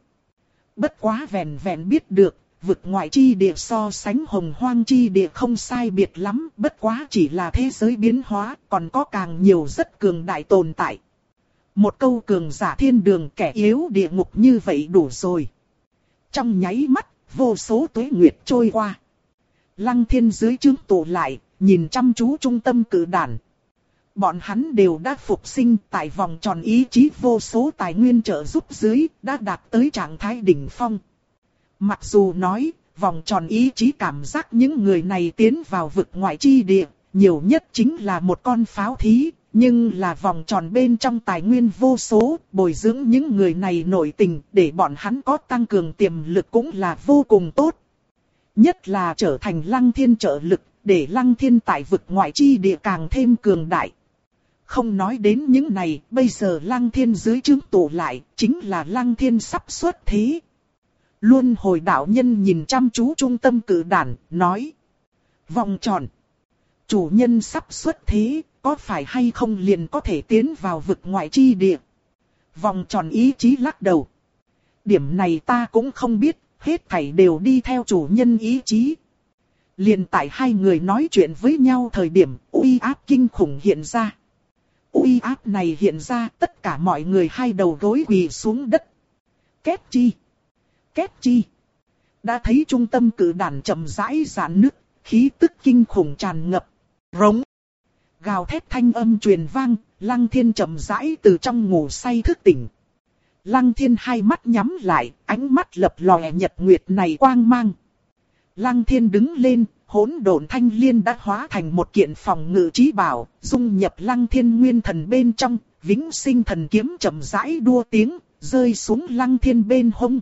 Bất quá vẹn vẹn biết được, vực ngoại chi địa so sánh hồng hoang chi địa không sai biệt lắm, bất quá chỉ là thế giới biến hóa, còn có càng nhiều rất cường đại tồn tại. Một câu cường giả thiên đường kẻ yếu địa ngục như vậy đủ rồi. Trong nháy mắt, vô số tuế nguyệt trôi qua. Lăng thiên dưới trướng tụ lại, nhìn chăm chú trung tâm cử đàn. Bọn hắn đều đã phục sinh tại vòng tròn ý chí vô số tài nguyên trợ giúp dưới, đã đạt tới trạng thái đỉnh phong. Mặc dù nói, vòng tròn ý chí cảm giác những người này tiến vào vực ngoại chi địa, nhiều nhất chính là một con pháo thí, nhưng là vòng tròn bên trong tài nguyên vô số, bồi dưỡng những người này nổi tình, để bọn hắn có tăng cường tiềm lực cũng là vô cùng tốt. Nhất là trở thành lăng thiên trợ lực, để lăng thiên tại vực ngoại chi địa càng thêm cường đại. Không nói đến những này, bây giờ lăng thiên dưới chứng tụ lại, chính là lăng thiên sắp xuất thế. Luôn hồi đạo nhân nhìn chăm chú trung tâm cử đản, nói. Vòng tròn. Chủ nhân sắp xuất thế, có phải hay không liền có thể tiến vào vực ngoại chi địa? Vòng tròn ý chí lắc đầu. Điểm này ta cũng không biết, hết thảy đều đi theo chủ nhân ý chí. Liền tại hai người nói chuyện với nhau thời điểm uy áp kinh khủng hiện ra. Uy áp này hiện ra tất cả mọi người hai đầu gối quỳ xuống đất. Kết chi? Kết chi? Đã thấy trung tâm cử đàn chậm rãi giãn nước khí tức kinh khủng tràn ngập. Rống. Gào thét thanh âm truyền vang, lăng thiên chậm rãi từ trong ngủ say thức tỉnh. Lăng thiên hai mắt nhắm lại, ánh mắt lập lòe nhật nguyệt này quang mang. Lăng thiên đứng lên, hỗn độn thanh liên đã hóa thành một kiện phòng ngự trí bảo, dung nhập lăng thiên nguyên thần bên trong, vĩnh sinh thần kiếm chậm rãi đua tiếng, rơi xuống lăng thiên bên hông.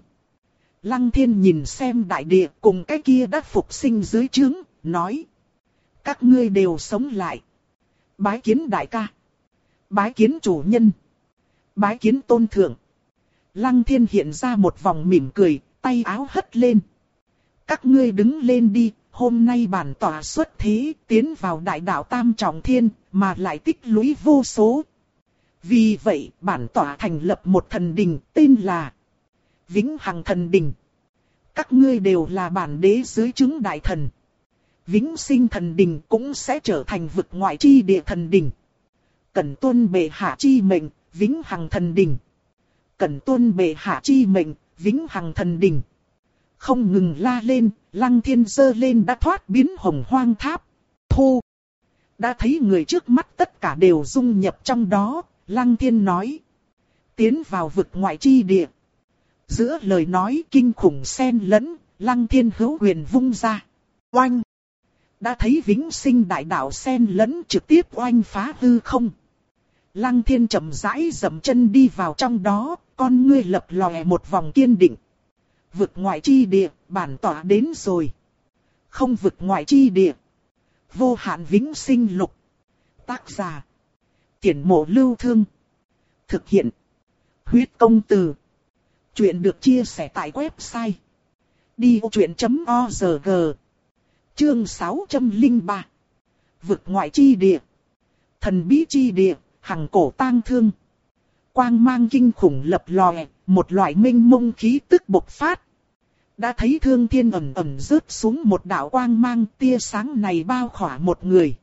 Lăng thiên nhìn xem đại địa cùng cái kia đã phục sinh dưới trướng, nói. Các ngươi đều sống lại. Bái kiến đại ca. Bái kiến chủ nhân. Bái kiến tôn thượng. Lăng thiên hiện ra một vòng mỉm cười, tay áo hất lên. Các ngươi đứng lên đi, hôm nay bản tỏa xuất thế, tiến vào đại đạo Tam Trọng Thiên, mà lại tích lũy vô số. Vì vậy, bản tỏa thành lập một thần đình, tên là Vĩnh Hằng Thần Đình. Các ngươi đều là bản đế dưới chứng đại thần. Vĩnh sinh thần đình cũng sẽ trở thành vực ngoại chi địa thần đình. Cẩn tuân bệ hạ chi mệnh, vĩnh hằng thần đình. Cẩn tuân bệ hạ chi mệnh, vĩnh hằng thần đình. Không ngừng la lên, lăng thiên dơ lên đã thoát biến hồng hoang tháp. Thu. Đã thấy người trước mắt tất cả đều dung nhập trong đó, lăng thiên nói. Tiến vào vực ngoại chi địa. Giữa lời nói kinh khủng xen lẫn, lăng thiên hữu huyền vung ra. Oanh! Đã thấy vĩnh sinh đại đạo xen lẫn trực tiếp oanh phá hư không. Lăng thiên chậm rãi dậm chân đi vào trong đó, con ngươi lập lòe một vòng kiên định. Vực ngoại chi địa, bản tỏa đến rồi. Không vực ngoại chi địa. Vô hạn vĩnh sinh lục. Tác giả. Tiển mộ lưu thương. Thực hiện. Huyết công từ. Chuyện được chia sẻ tại website. Đi vô chuyện.org Chương 603 Vực ngoại chi địa Thần bí chi địa, hằng cổ tang thương Quang mang kinh khủng lập lòe, một loại minh mông khí tức bộc phát. Đã thấy thương thiên ẩm ẩm rớt xuống một đạo quang mang tia sáng này bao khỏa một người.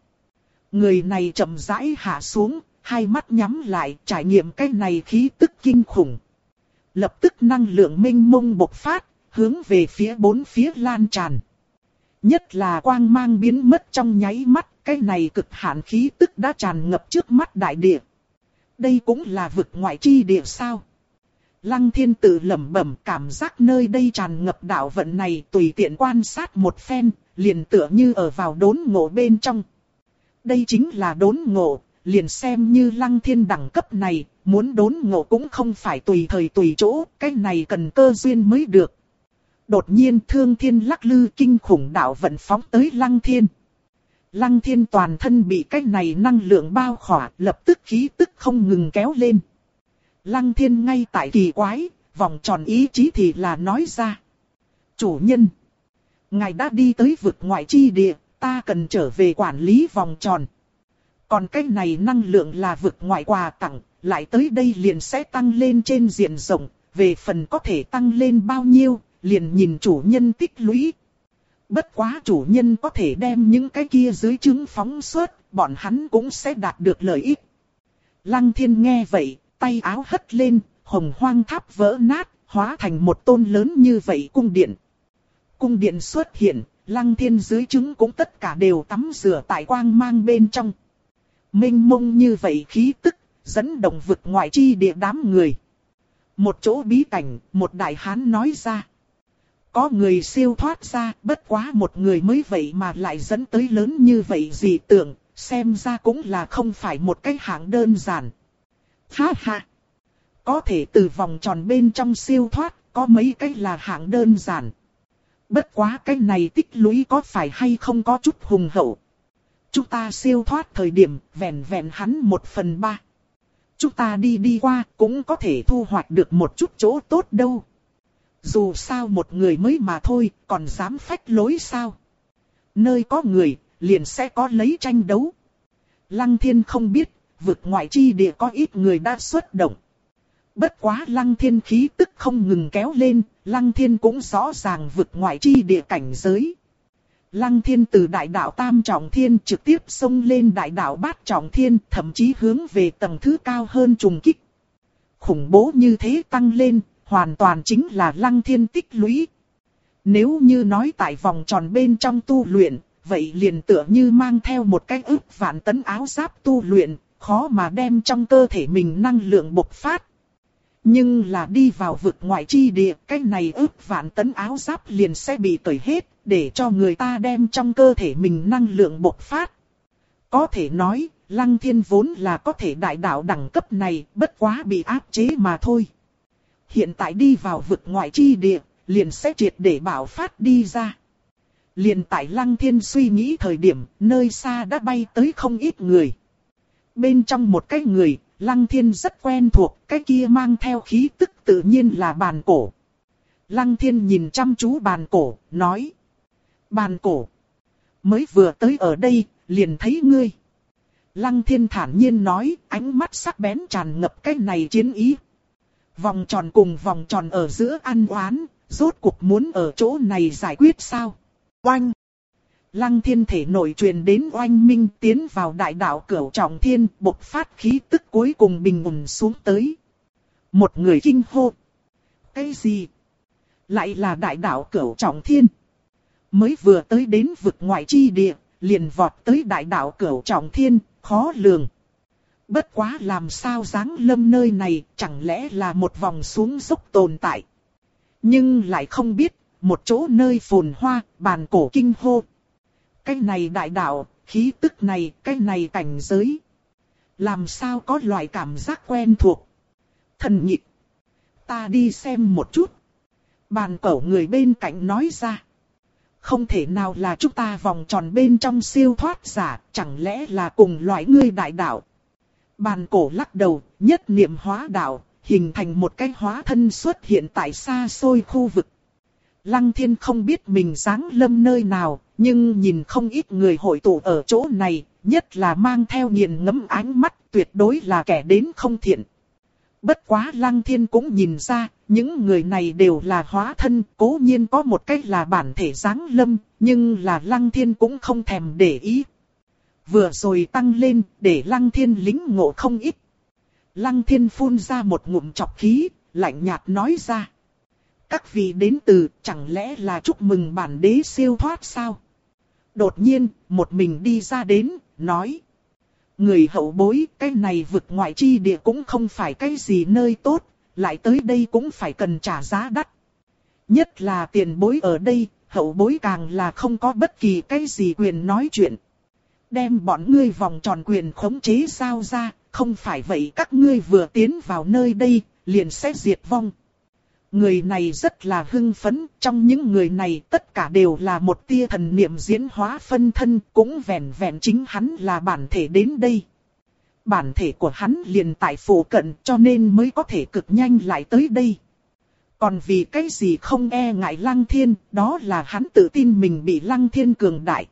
Người này chậm rãi hạ xuống, hai mắt nhắm lại trải nghiệm cái này khí tức kinh khủng. Lập tức năng lượng minh mông bộc phát, hướng về phía bốn phía lan tràn. Nhất là quang mang biến mất trong nháy mắt, cái này cực hạn khí tức đã tràn ngập trước mắt đại địa. Đây cũng là vực ngoại chi địa sao? Lăng thiên tự lẩm bẩm cảm giác nơi đây tràn ngập đạo vận này tùy tiện quan sát một phen, liền tựa như ở vào đốn ngộ bên trong. Đây chính là đốn ngộ, liền xem như lăng thiên đẳng cấp này, muốn đốn ngộ cũng không phải tùy thời tùy chỗ, cái này cần cơ duyên mới được. Đột nhiên thương thiên lắc lư kinh khủng đạo vận phóng tới lăng thiên. Lăng thiên toàn thân bị cái này năng lượng bao khỏa, lập tức khí tức không ngừng kéo lên. Lăng thiên ngay tại kỳ quái, vòng tròn ý chí thì là nói ra. Chủ nhân, ngài đã đi tới vực ngoại chi địa, ta cần trở về quản lý vòng tròn. Còn cái này năng lượng là vực ngoại quà tặng, lại tới đây liền sẽ tăng lên trên diện rộng, về phần có thể tăng lên bao nhiêu, liền nhìn chủ nhân tích lũy. Bất quá chủ nhân có thể đem những cái kia dưới chứng phóng suốt, bọn hắn cũng sẽ đạt được lợi ích. Lăng thiên nghe vậy, tay áo hất lên, hồng hoang tháp vỡ nát, hóa thành một tôn lớn như vậy cung điện. Cung điện xuất hiện, lăng thiên dưới chứng cũng tất cả đều tắm rửa tại quang mang bên trong. Minh mông như vậy khí tức, dẫn động vực ngoại chi địa đám người. Một chỗ bí cảnh, một đại hán nói ra. Có người siêu thoát ra, bất quá một người mới vậy mà lại dẫn tới lớn như vậy gì tưởng, xem ra cũng là không phải một cái hạng đơn giản. Ha ha! Có thể từ vòng tròn bên trong siêu thoát, có mấy cái là hạng đơn giản. Bất quá cái này tích lũy có phải hay không có chút hùng hậu. Chúng ta siêu thoát thời điểm, vẹn vẹn hắn một phần ba. Chúng ta đi đi qua, cũng có thể thu hoạch được một chút chỗ tốt đâu. Dù sao một người mới mà thôi, còn dám phách lối sao. Nơi có người, liền sẽ có lấy tranh đấu. Lăng thiên không biết, vực ngoại chi địa có ít người đã xuất động. Bất quá lăng thiên khí tức không ngừng kéo lên, lăng thiên cũng rõ ràng vực ngoại chi địa cảnh giới. Lăng thiên từ đại đạo Tam Trọng Thiên trực tiếp xông lên đại đạo Bát Trọng Thiên, thậm chí hướng về tầng thứ cao hơn trùng kích. Khủng bố như thế tăng lên, hoàn toàn chính là lăng thiên tích lũy. Nếu như nói tại vòng tròn bên trong tu luyện, vậy liền tựa như mang theo một cái ức vạn tấn áo giáp tu luyện, khó mà đem trong cơ thể mình năng lượng bộc phát. Nhưng là đi vào vực ngoại chi địa, cái này ức vạn tấn áo giáp liền sẽ bị tẩy hết, để cho người ta đem trong cơ thể mình năng lượng bộc phát. Có thể nói, Lăng Thiên vốn là có thể đại đạo đẳng cấp này, bất quá bị áp chế mà thôi. Hiện tại đi vào vực ngoại chi địa, liền sẽ triệt để bảo phát đi ra. Liền tại Lăng Thiên suy nghĩ thời điểm, nơi xa đã bay tới không ít người. Bên trong một cái người, Lăng Thiên rất quen thuộc, cái kia mang theo khí tức tự nhiên là bàn cổ. Lăng Thiên nhìn chăm chú bàn cổ, nói. Bàn cổ. Mới vừa tới ở đây, liền thấy ngươi. Lăng Thiên thản nhiên nói, ánh mắt sắc bén tràn ngập cái này chiến ý. Vòng tròn cùng vòng tròn ở giữa ăn oán, rốt cuộc muốn ở chỗ này giải quyết sao? Oanh! Lăng thiên thể nội truyền đến oanh minh tiến vào đại đạo cửu trọng thiên, bộc phát khí tức cuối cùng bình ổn xuống tới. Một người kinh hô. Cái gì? Lại là đại đạo cửu trọng thiên. Mới vừa tới đến vực ngoại chi địa, liền vọt tới đại đạo cửu trọng thiên, khó lường. Bất quá làm sao dáng lâm nơi này, chẳng lẽ là một vòng xuống dốc tồn tại. Nhưng lại không biết, một chỗ nơi phồn hoa, bàn cổ kinh hô, cái này đại đạo, khí tức này, cái này cảnh giới. Làm sao có loại cảm giác quen thuộc. Thần nhịp. Ta đi xem một chút. Bàn cổ người bên cạnh nói ra. Không thể nào là chúng ta vòng tròn bên trong siêu thoát giả, chẳng lẽ là cùng loại ngươi đại đạo. Bàn cổ lắc đầu, nhất niệm hóa đạo, hình thành một cái hóa thân xuất hiện tại xa xôi khu vực. Lăng thiên không biết mình dáng lâm nơi nào, nhưng nhìn không ít người hội tụ ở chỗ này, nhất là mang theo nghiền ngẫm ánh mắt tuyệt đối là kẻ đến không thiện. Bất quá lăng thiên cũng nhìn ra, những người này đều là hóa thân, cố nhiên có một cách là bản thể dáng lâm, nhưng là lăng thiên cũng không thèm để ý. Vừa rồi tăng lên, để lăng thiên lính ngộ không ít. Lăng thiên phun ra một ngụm chọc khí, lạnh nhạt nói ra. Các vị đến từ chẳng lẽ là chúc mừng bản đế siêu thoát sao? Đột nhiên, một mình đi ra đến, nói. Người hậu bối, cái này vực ngoại chi địa cũng không phải cái gì nơi tốt, lại tới đây cũng phải cần trả giá đắt. Nhất là tiền bối ở đây, hậu bối càng là không có bất kỳ cái gì quyền nói chuyện. Đem bọn ngươi vòng tròn quyền khống chế sao ra, không phải vậy các ngươi vừa tiến vào nơi đây, liền sẽ diệt vong. Người này rất là hưng phấn, trong những người này tất cả đều là một tia thần niệm diễn hóa phân thân, cũng vẹn vẹn chính hắn là bản thể đến đây. Bản thể của hắn liền tại phủ cận cho nên mới có thể cực nhanh lại tới đây. Còn vì cái gì không e ngại lăng thiên, đó là hắn tự tin mình bị lăng thiên cường đại.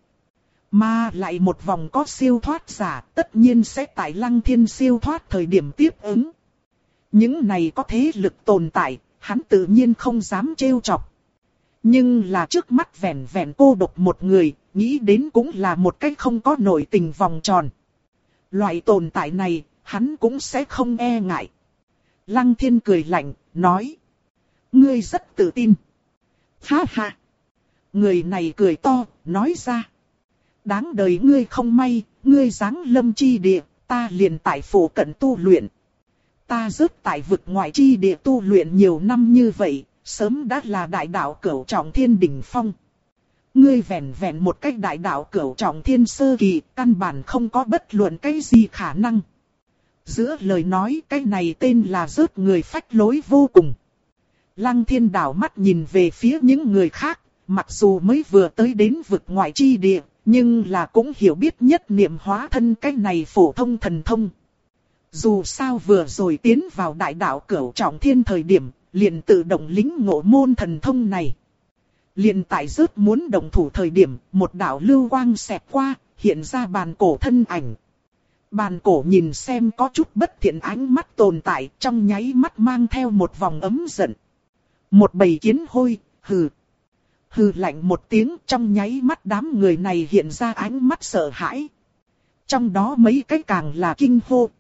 Mà lại một vòng có siêu thoát giả, tất nhiên sẽ tại lăng thiên siêu thoát thời điểm tiếp ứng. Những này có thế lực tồn tại, hắn tự nhiên không dám trêu chọc. Nhưng là trước mắt vẻn vẻn cô độc một người, nghĩ đến cũng là một cách không có nổi tình vòng tròn. Loại tồn tại này, hắn cũng sẽ không e ngại. Lăng thiên cười lạnh, nói. Ngươi rất tự tin. Ha ha. Người này cười to, nói ra. Đáng đời ngươi không may, ngươi dáng lâm chi địa, ta liền tại phủ cận tu luyện. Ta rớt tại vực ngoại chi địa tu luyện nhiều năm như vậy, sớm đã là đại đạo cửu trọng thiên đỉnh phong. Ngươi vẹn vẹn một cách đại đạo cửu trọng thiên sơ kỳ, căn bản không có bất luận cái gì khả năng. Giữa lời nói cái này tên là rớt người phách lối vô cùng. Lăng thiên đảo mắt nhìn về phía những người khác, mặc dù mới vừa tới đến vực ngoại chi địa, nhưng là cũng hiểu biết nhất niệm hóa thân cái này phổ thông thần thông. Dù sao vừa rồi tiến vào đại đạo cửu trọng thiên thời điểm, liền tự động lính ngộ môn thần thông này. Liền tại rớt muốn đồng thủ thời điểm, một đạo lưu quang xẹp qua, hiện ra bàn cổ thân ảnh. Bàn cổ nhìn xem có chút bất thiện ánh mắt tồn tại, trong nháy mắt mang theo một vòng ấm giận. Một bầy kiến hôi, hừ. Hừ lạnh một tiếng trong nháy mắt đám người này hiện ra ánh mắt sợ hãi. Trong đó mấy cái càng là kinh hô.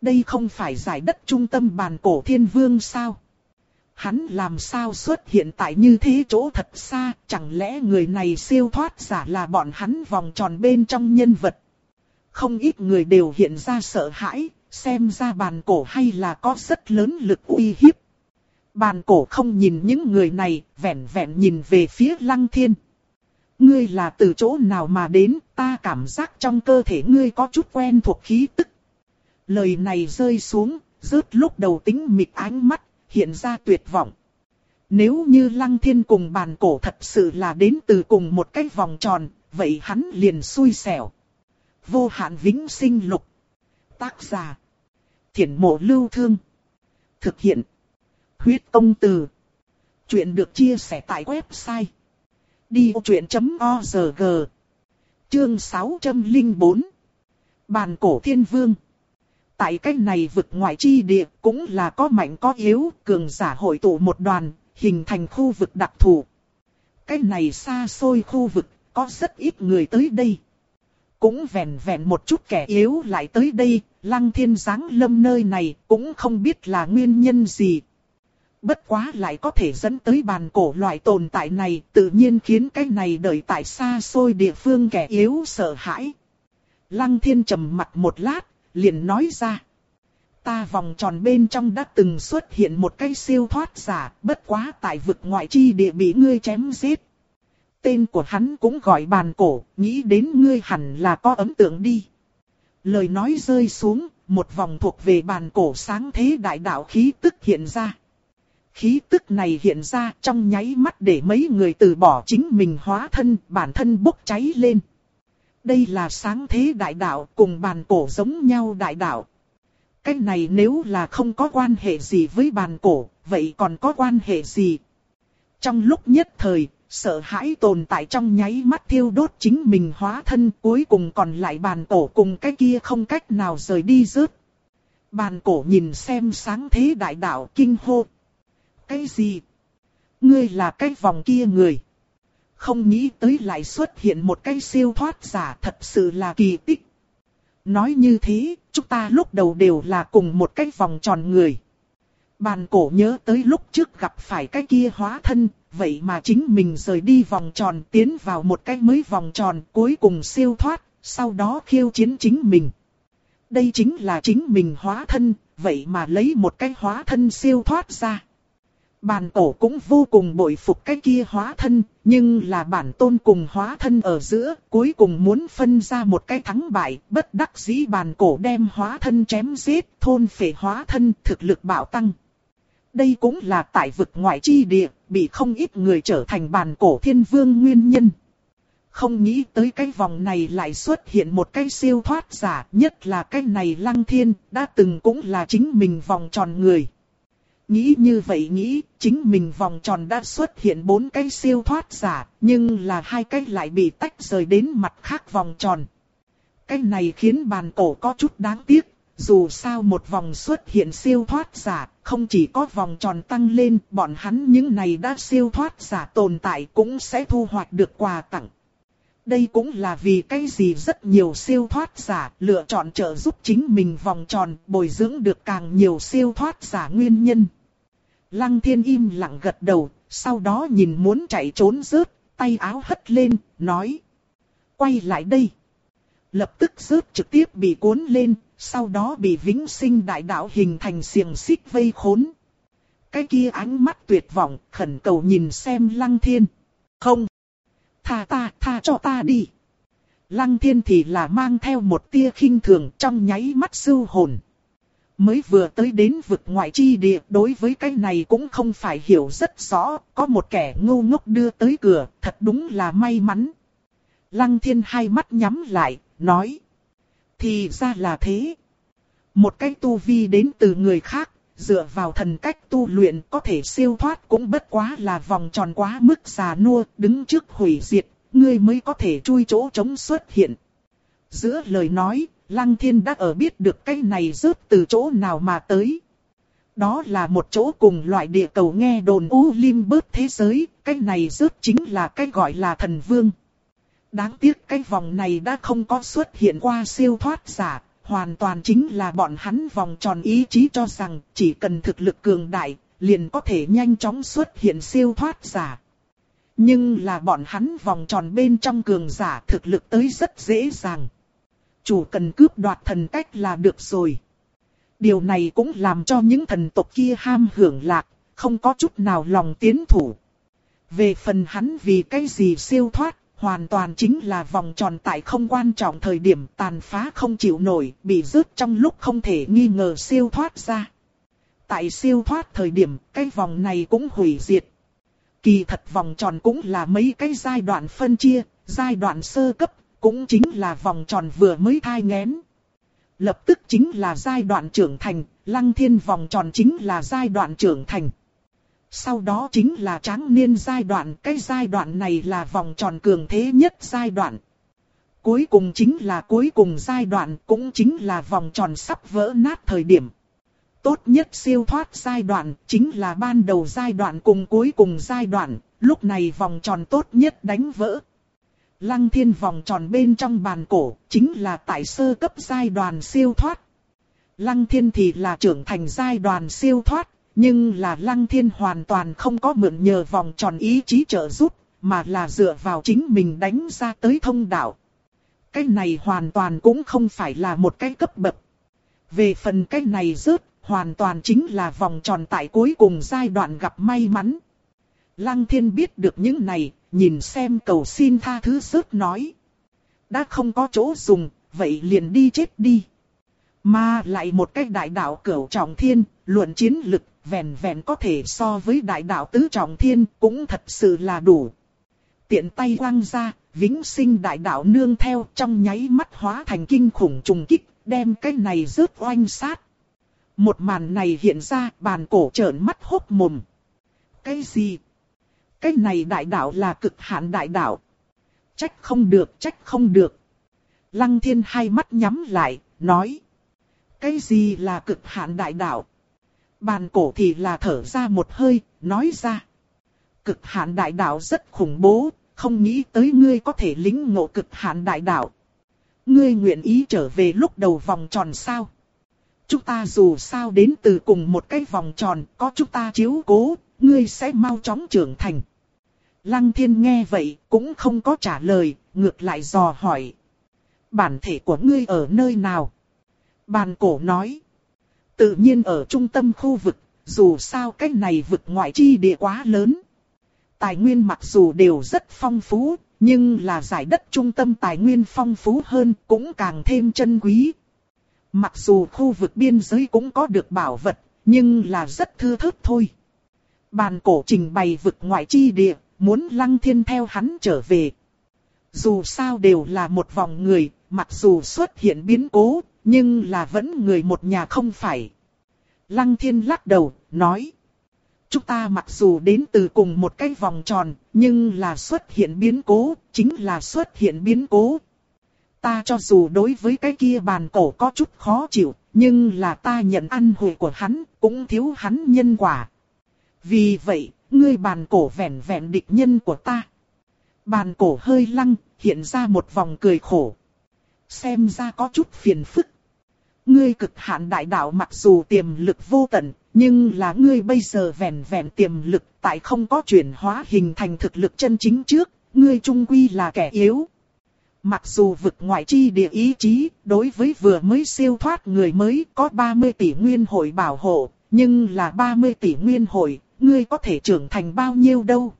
Đây không phải giải đất trung tâm bàn cổ thiên vương sao? Hắn làm sao xuất hiện tại như thế chỗ thật xa, chẳng lẽ người này siêu thoát giả là bọn hắn vòng tròn bên trong nhân vật? Không ít người đều hiện ra sợ hãi, xem ra bàn cổ hay là có rất lớn lực uy hiếp. Bàn cổ không nhìn những người này, vẹn vẹn nhìn về phía lăng thiên. Ngươi là từ chỗ nào mà đến, ta cảm giác trong cơ thể ngươi có chút quen thuộc khí tức. Lời này rơi xuống, rớt lúc đầu tính mịt ánh mắt, hiện ra tuyệt vọng. Nếu như lăng thiên cùng bàn cổ thật sự là đến từ cùng một cái vòng tròn, vậy hắn liền xui xẻo. Vô hạn vĩnh sinh lục. Tác giả. Thiển mộ lưu thương. Thực hiện. Huyết công từ. Chuyện được chia sẻ tại website. Đi vô chuyện.org Chương 604 Bàn cổ thiên vương Tại cách này vực ngoại chi địa cũng là có mạnh có yếu, cường giả hội tụ một đoàn, hình thành khu vực đặc thù. Cách này xa xôi khu vực, có rất ít người tới đây. Cũng vẹn vẹn một chút kẻ yếu lại tới đây, lăng thiên giáng lâm nơi này cũng không biết là nguyên nhân gì. Bất quá lại có thể dẫn tới bàn cổ loại tồn tại này, tự nhiên khiến cái này đợi tại xa xôi địa phương kẻ yếu sợ hãi. Lăng thiên trầm mặt một lát, liền nói ra. Ta vòng tròn bên trong đã từng xuất hiện một cái siêu thoát giả, bất quá tại vực ngoại chi địa bị ngươi chém giết. Tên của hắn cũng gọi bàn cổ, nghĩ đến ngươi hẳn là có ấn tượng đi. Lời nói rơi xuống, một vòng thuộc về bàn cổ sáng thế đại đạo khí tức hiện ra. Khí tức này hiện ra trong nháy mắt để mấy người từ bỏ chính mình hóa thân, bản thân bốc cháy lên. Đây là sáng thế đại đạo cùng bàn cổ giống nhau đại đạo. Cái này nếu là không có quan hệ gì với bàn cổ, vậy còn có quan hệ gì? Trong lúc nhất thời, sợ hãi tồn tại trong nháy mắt thiêu đốt chính mình hóa thân cuối cùng còn lại bàn cổ cùng cái kia không cách nào rời đi rớt. Bàn cổ nhìn xem sáng thế đại đạo kinh hô. Cái gì? Ngươi là cái vòng kia người. Không nghĩ tới lại xuất hiện một cái siêu thoát giả thật sự là kỳ tích. Nói như thế, chúng ta lúc đầu đều là cùng một cái vòng tròn người. Bàn cổ nhớ tới lúc trước gặp phải cái kia hóa thân, vậy mà chính mình rời đi vòng tròn tiến vào một cái mới vòng tròn cuối cùng siêu thoát, sau đó khiêu chiến chính mình. Đây chính là chính mình hóa thân, vậy mà lấy một cái hóa thân siêu thoát ra. Bàn cổ cũng vô cùng bội phục cái kia hóa thân, nhưng là bản tôn cùng hóa thân ở giữa, cuối cùng muốn phân ra một cái thắng bại, bất đắc dĩ bàn cổ đem hóa thân chém giết, thôn phệ hóa thân, thực lực bạo tăng. Đây cũng là tại vực ngoại chi địa, bị không ít người trở thành bàn cổ thiên vương nguyên nhân. Không nghĩ tới cái vòng này lại xuất hiện một cái siêu thoát giả, nhất là cái này lăng thiên, đã từng cũng là chính mình vòng tròn người. Nghĩ như vậy nghĩ, chính mình vòng tròn đã xuất hiện bốn cái siêu thoát giả, nhưng là hai cái lại bị tách rời đến mặt khác vòng tròn. Cái này khiến bàn cổ có chút đáng tiếc, dù sao một vòng xuất hiện siêu thoát giả, không chỉ có vòng tròn tăng lên, bọn hắn những này đã siêu thoát giả tồn tại cũng sẽ thu hoạch được quà tặng. Đây cũng là vì cái gì rất nhiều siêu thoát giả lựa chọn trợ giúp chính mình vòng tròn bồi dưỡng được càng nhiều siêu thoát giả nguyên nhân. Lăng thiên im lặng gật đầu, sau đó nhìn muốn chạy trốn rớt, tay áo hất lên, nói. Quay lại đây. Lập tức rớt trực tiếp bị cuốn lên, sau đó bị vĩnh sinh đại đạo hình thành xiềng xích vây khốn. Cái kia ánh mắt tuyệt vọng, khẩn cầu nhìn xem lăng thiên. Không. Tha ta, tha cho ta đi. Lăng thiên thì là mang theo một tia khinh thường trong nháy mắt sưu hồn. Mới vừa tới đến vực ngoại chi địa, đối với cái này cũng không phải hiểu rất rõ, có một kẻ ngu ngốc đưa tới cửa, thật đúng là may mắn. Lăng thiên hai mắt nhắm lại, nói. Thì ra là thế. Một cái tu vi đến từ người khác, dựa vào thần cách tu luyện có thể siêu thoát cũng bất quá là vòng tròn quá mức già nua, đứng trước hủy diệt, ngươi mới có thể chui chỗ chống xuất hiện. Giữa lời nói, Lăng Thiên đã ở biết được cái này rớt từ chỗ nào mà tới. Đó là một chỗ cùng loại địa cầu nghe đồn U Lim bớt thế giới, cái này rớt chính là cái gọi là thần vương. Đáng tiếc cái vòng này đã không có xuất hiện qua siêu thoát giả, hoàn toàn chính là bọn hắn vòng tròn ý chí cho rằng chỉ cần thực lực cường đại, liền có thể nhanh chóng xuất hiện siêu thoát giả. Nhưng là bọn hắn vòng tròn bên trong cường giả thực lực tới rất dễ dàng. Chủ cần cướp đoạt thần cách là được rồi. Điều này cũng làm cho những thần tộc kia ham hưởng lạc, không có chút nào lòng tiến thủ. Về phần hắn vì cái gì siêu thoát, hoàn toàn chính là vòng tròn tại không quan trọng thời điểm tàn phá không chịu nổi, bị rớt trong lúc không thể nghi ngờ siêu thoát ra. Tại siêu thoát thời điểm, cái vòng này cũng hủy diệt. Kỳ thật vòng tròn cũng là mấy cái giai đoạn phân chia, giai đoạn sơ cấp, cũng chính là vòng tròn vừa mới thai ngén. Lập tức chính là giai đoạn trưởng thành, lăng thiên vòng tròn chính là giai đoạn trưởng thành. Sau đó chính là tráng niên giai đoạn, cái giai đoạn này là vòng tròn cường thế nhất giai đoạn. Cuối cùng chính là cuối cùng giai đoạn, cũng chính là vòng tròn sắp vỡ nát thời điểm. Tốt nhất siêu thoát giai đoạn, chính là ban đầu giai đoạn cùng cuối cùng giai đoạn, lúc này vòng tròn tốt nhất đánh vỡ. Lăng thiên vòng tròn bên trong bàn cổ, chính là tại sơ cấp giai đoạn siêu thoát. Lăng thiên thì là trưởng thành giai đoạn siêu thoát, nhưng là lăng thiên hoàn toàn không có mượn nhờ vòng tròn ý chí trợ giúp, mà là dựa vào chính mình đánh ra tới thông đạo. Cái này hoàn toàn cũng không phải là một cái cấp bậc. Về phần cái này rớt, hoàn toàn chính là vòng tròn tại cuối cùng giai đoạn gặp may mắn. Lăng thiên biết được những này, nhìn xem cầu xin tha thứ rớt nói. Đã không có chỗ dùng, vậy liền đi chết đi. Mà lại một cái đại đạo cửu trọng thiên, luận chiến lực, vẹn vẹn có thể so với đại đạo tứ trọng thiên, cũng thật sự là đủ. Tiện tay quăng ra, vĩnh sinh đại đạo nương theo trong nháy mắt hóa thành kinh khủng trùng kích, đem cái này rớt oanh sát. Một màn này hiện ra, bàn cổ trợn mắt hốc mồm. Cái gì? Cái này đại đạo là cực hạn đại đạo. Trách không được, trách không được. Lăng thiên hai mắt nhắm lại, nói. Cái gì là cực hạn đại đạo? Bàn cổ thì là thở ra một hơi, nói ra. Cực hạn đại đạo rất khủng bố, không nghĩ tới ngươi có thể lính ngộ cực hạn đại đạo. Ngươi nguyện ý trở về lúc đầu vòng tròn sao? Chúng ta dù sao đến từ cùng một cái vòng tròn, có chúng ta chiếu cố, ngươi sẽ mau chóng trưởng thành. Lăng thiên nghe vậy, cũng không có trả lời, ngược lại dò hỏi. Bản thể của ngươi ở nơi nào? Bàn cổ nói. Tự nhiên ở trung tâm khu vực, dù sao cách này vực ngoại chi địa quá lớn. Tài nguyên mặc dù đều rất phong phú, nhưng là giải đất trung tâm tài nguyên phong phú hơn cũng càng thêm chân quý. Mặc dù khu vực biên giới cũng có được bảo vật, nhưng là rất thưa thớt thôi. Bàn cổ trình bày vực ngoại chi địa, muốn lăng thiên theo hắn trở về. Dù sao đều là một vòng người, mặc dù xuất hiện biến cố, nhưng là vẫn người một nhà không phải. Lăng thiên lắc đầu, nói. Chúng ta mặc dù đến từ cùng một cái vòng tròn, nhưng là xuất hiện biến cố, chính là xuất hiện biến cố. Ta cho dù đối với cái kia bàn cổ có chút khó chịu, nhưng là ta nhận ăn hồi của hắn, cũng thiếu hắn nhân quả. Vì vậy, ngươi bàn cổ vẹn vẹn địch nhân của ta. Bàn cổ hơi lăng, hiện ra một vòng cười khổ. Xem ra có chút phiền phức. Ngươi cực hạn đại đạo mặc dù tiềm lực vô tận, nhưng là ngươi bây giờ vẹn vẹn tiềm lực tại không có chuyển hóa hình thành thực lực chân chính trước, ngươi trung quy là kẻ yếu. Mặc dù vực ngoại chi địa ý chí, đối với vừa mới siêu thoát người mới có 30 tỷ nguyên hội bảo hộ, nhưng là 30 tỷ nguyên hội, ngươi có thể trưởng thành bao nhiêu đâu.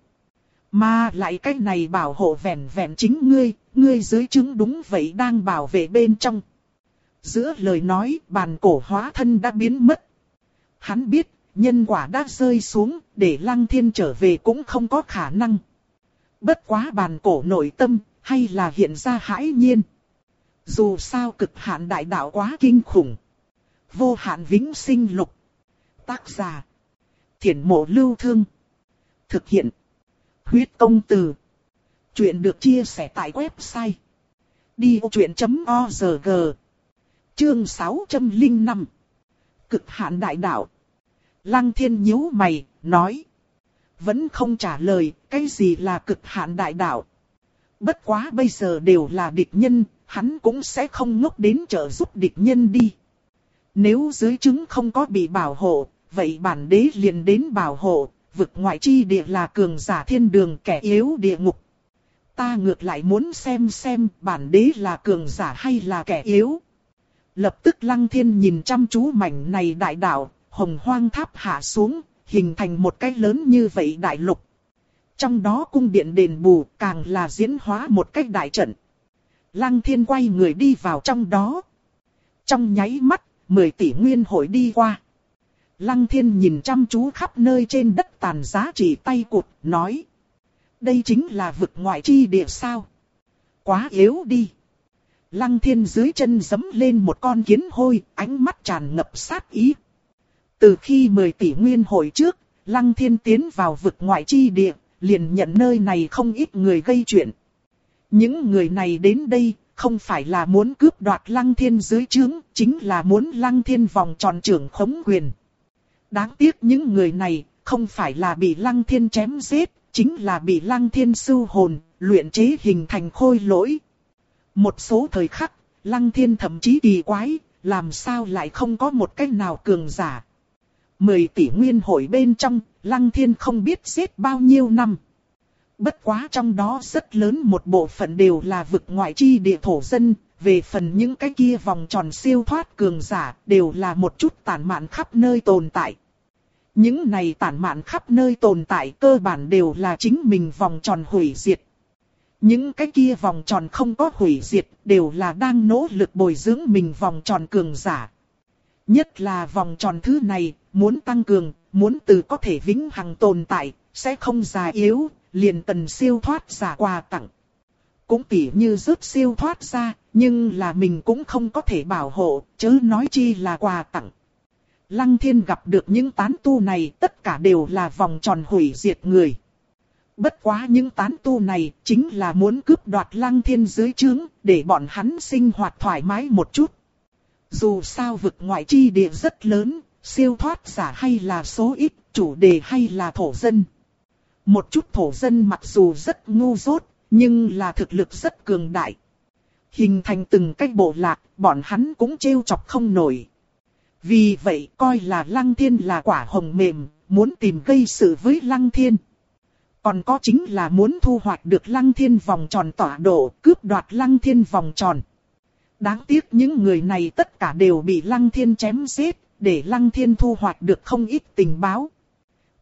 Mà lại cái này bảo hộ vẹn vẹn chính ngươi, ngươi dưới chứng đúng vậy đang bảo vệ bên trong. Giữa lời nói, bàn cổ hóa thân đã biến mất. Hắn biết, nhân quả đã rơi xuống, để lăng thiên trở về cũng không có khả năng. Bất quá bàn cổ nội tâm, hay là hiện ra hãi nhiên. Dù sao cực hạn đại đạo quá kinh khủng. Vô hạn vĩnh sinh lục. Tác giả. Thiển mộ lưu thương. Thực hiện. Huyết công từ. Chuyện được chia sẻ tại website. Đi vô chuyện.org Chương 605 Cực hạn đại đạo Lăng thiên nhíu mày, nói. Vẫn không trả lời, cái gì là cực hạn đại đạo. Bất quá bây giờ đều là địch nhân, hắn cũng sẽ không ngốc đến trợ giúp địch nhân đi. Nếu dưới chứng không có bị bảo hộ, vậy bản đế liền đến bảo hộ, vực ngoại chi địa là cường giả thiên đường kẻ yếu địa ngục. Ta ngược lại muốn xem xem bản đế là cường giả hay là kẻ yếu. Lập tức lăng thiên nhìn chăm chú mảnh này đại đạo, hồng hoang tháp hạ xuống, hình thành một cái lớn như vậy đại lục. Trong đó cung điện đền bù càng là diễn hóa một cách đại trận. Lăng thiên quay người đi vào trong đó. Trong nháy mắt, 10 tỷ nguyên hội đi qua. Lăng thiên nhìn chăm chú khắp nơi trên đất tàn giá trị tay cụt, nói. Đây chính là vực ngoại chi địa sao. Quá yếu đi. Lăng thiên dưới chân giẫm lên một con kiến hôi, ánh mắt tràn ngập sát ý. Từ khi 10 tỷ nguyên hội trước, Lăng thiên tiến vào vực ngoại chi địa, liền nhận nơi này không ít người gây chuyện. Những người này đến đây, không phải là muốn cướp đoạt lăng thiên dưới trướng, chính là muốn lăng thiên vòng tròn trưởng khống quyền. Đáng tiếc những người này, không phải là bị lăng thiên chém giết, chính là bị lăng thiên sưu hồn, luyện chế hình thành khôi lỗi. Một số thời khắc, lăng thiên thậm chí kỳ quái, làm sao lại không có một cách nào cường giả. Mười tỷ nguyên hội bên trong, lăng thiên không biết giết bao nhiêu năm. Bất quá trong đó rất lớn một bộ phận đều là vực ngoại chi địa thổ dân, về phần những cái kia vòng tròn siêu thoát cường giả đều là một chút tàn mạn khắp nơi tồn tại. Những này tàn mạn khắp nơi tồn tại cơ bản đều là chính mình vòng tròn hủy diệt. Những cái kia vòng tròn không có hủy diệt đều là đang nỗ lực bồi dưỡng mình vòng tròn cường giả. Nhất là vòng tròn thứ này, muốn tăng cường, muốn từ có thể vĩnh hằng tồn tại, sẽ không già yếu, liền tần siêu thoát giả quà tặng. Cũng tỉ như rớt siêu thoát ra, nhưng là mình cũng không có thể bảo hộ, chớ nói chi là quà tặng. Lăng thiên gặp được những tán tu này tất cả đều là vòng tròn hủy diệt người. Bất quá những tán tu này chính là muốn cướp đoạt lăng thiên dưới trướng để bọn hắn sinh hoạt thoải mái một chút. Dù sao vực ngoại chi địa rất lớn, siêu thoát giả hay là số ít, chủ đề hay là thổ dân. Một chút thổ dân mặc dù rất ngu dốt, nhưng là thực lực rất cường đại. Hình thành từng cách bộ lạc, bọn hắn cũng trêu chọc không nổi. Vì vậy coi là Lăng Thiên là quả hồng mềm, muốn tìm gây sự với Lăng Thiên. Còn có chính là muốn thu hoạch được Lăng Thiên vòng tròn tỏa độ, cướp đoạt Lăng Thiên vòng tròn. Đáng tiếc những người này tất cả đều bị Lăng Thiên chém giết, để Lăng Thiên thu hoạch được không ít tình báo.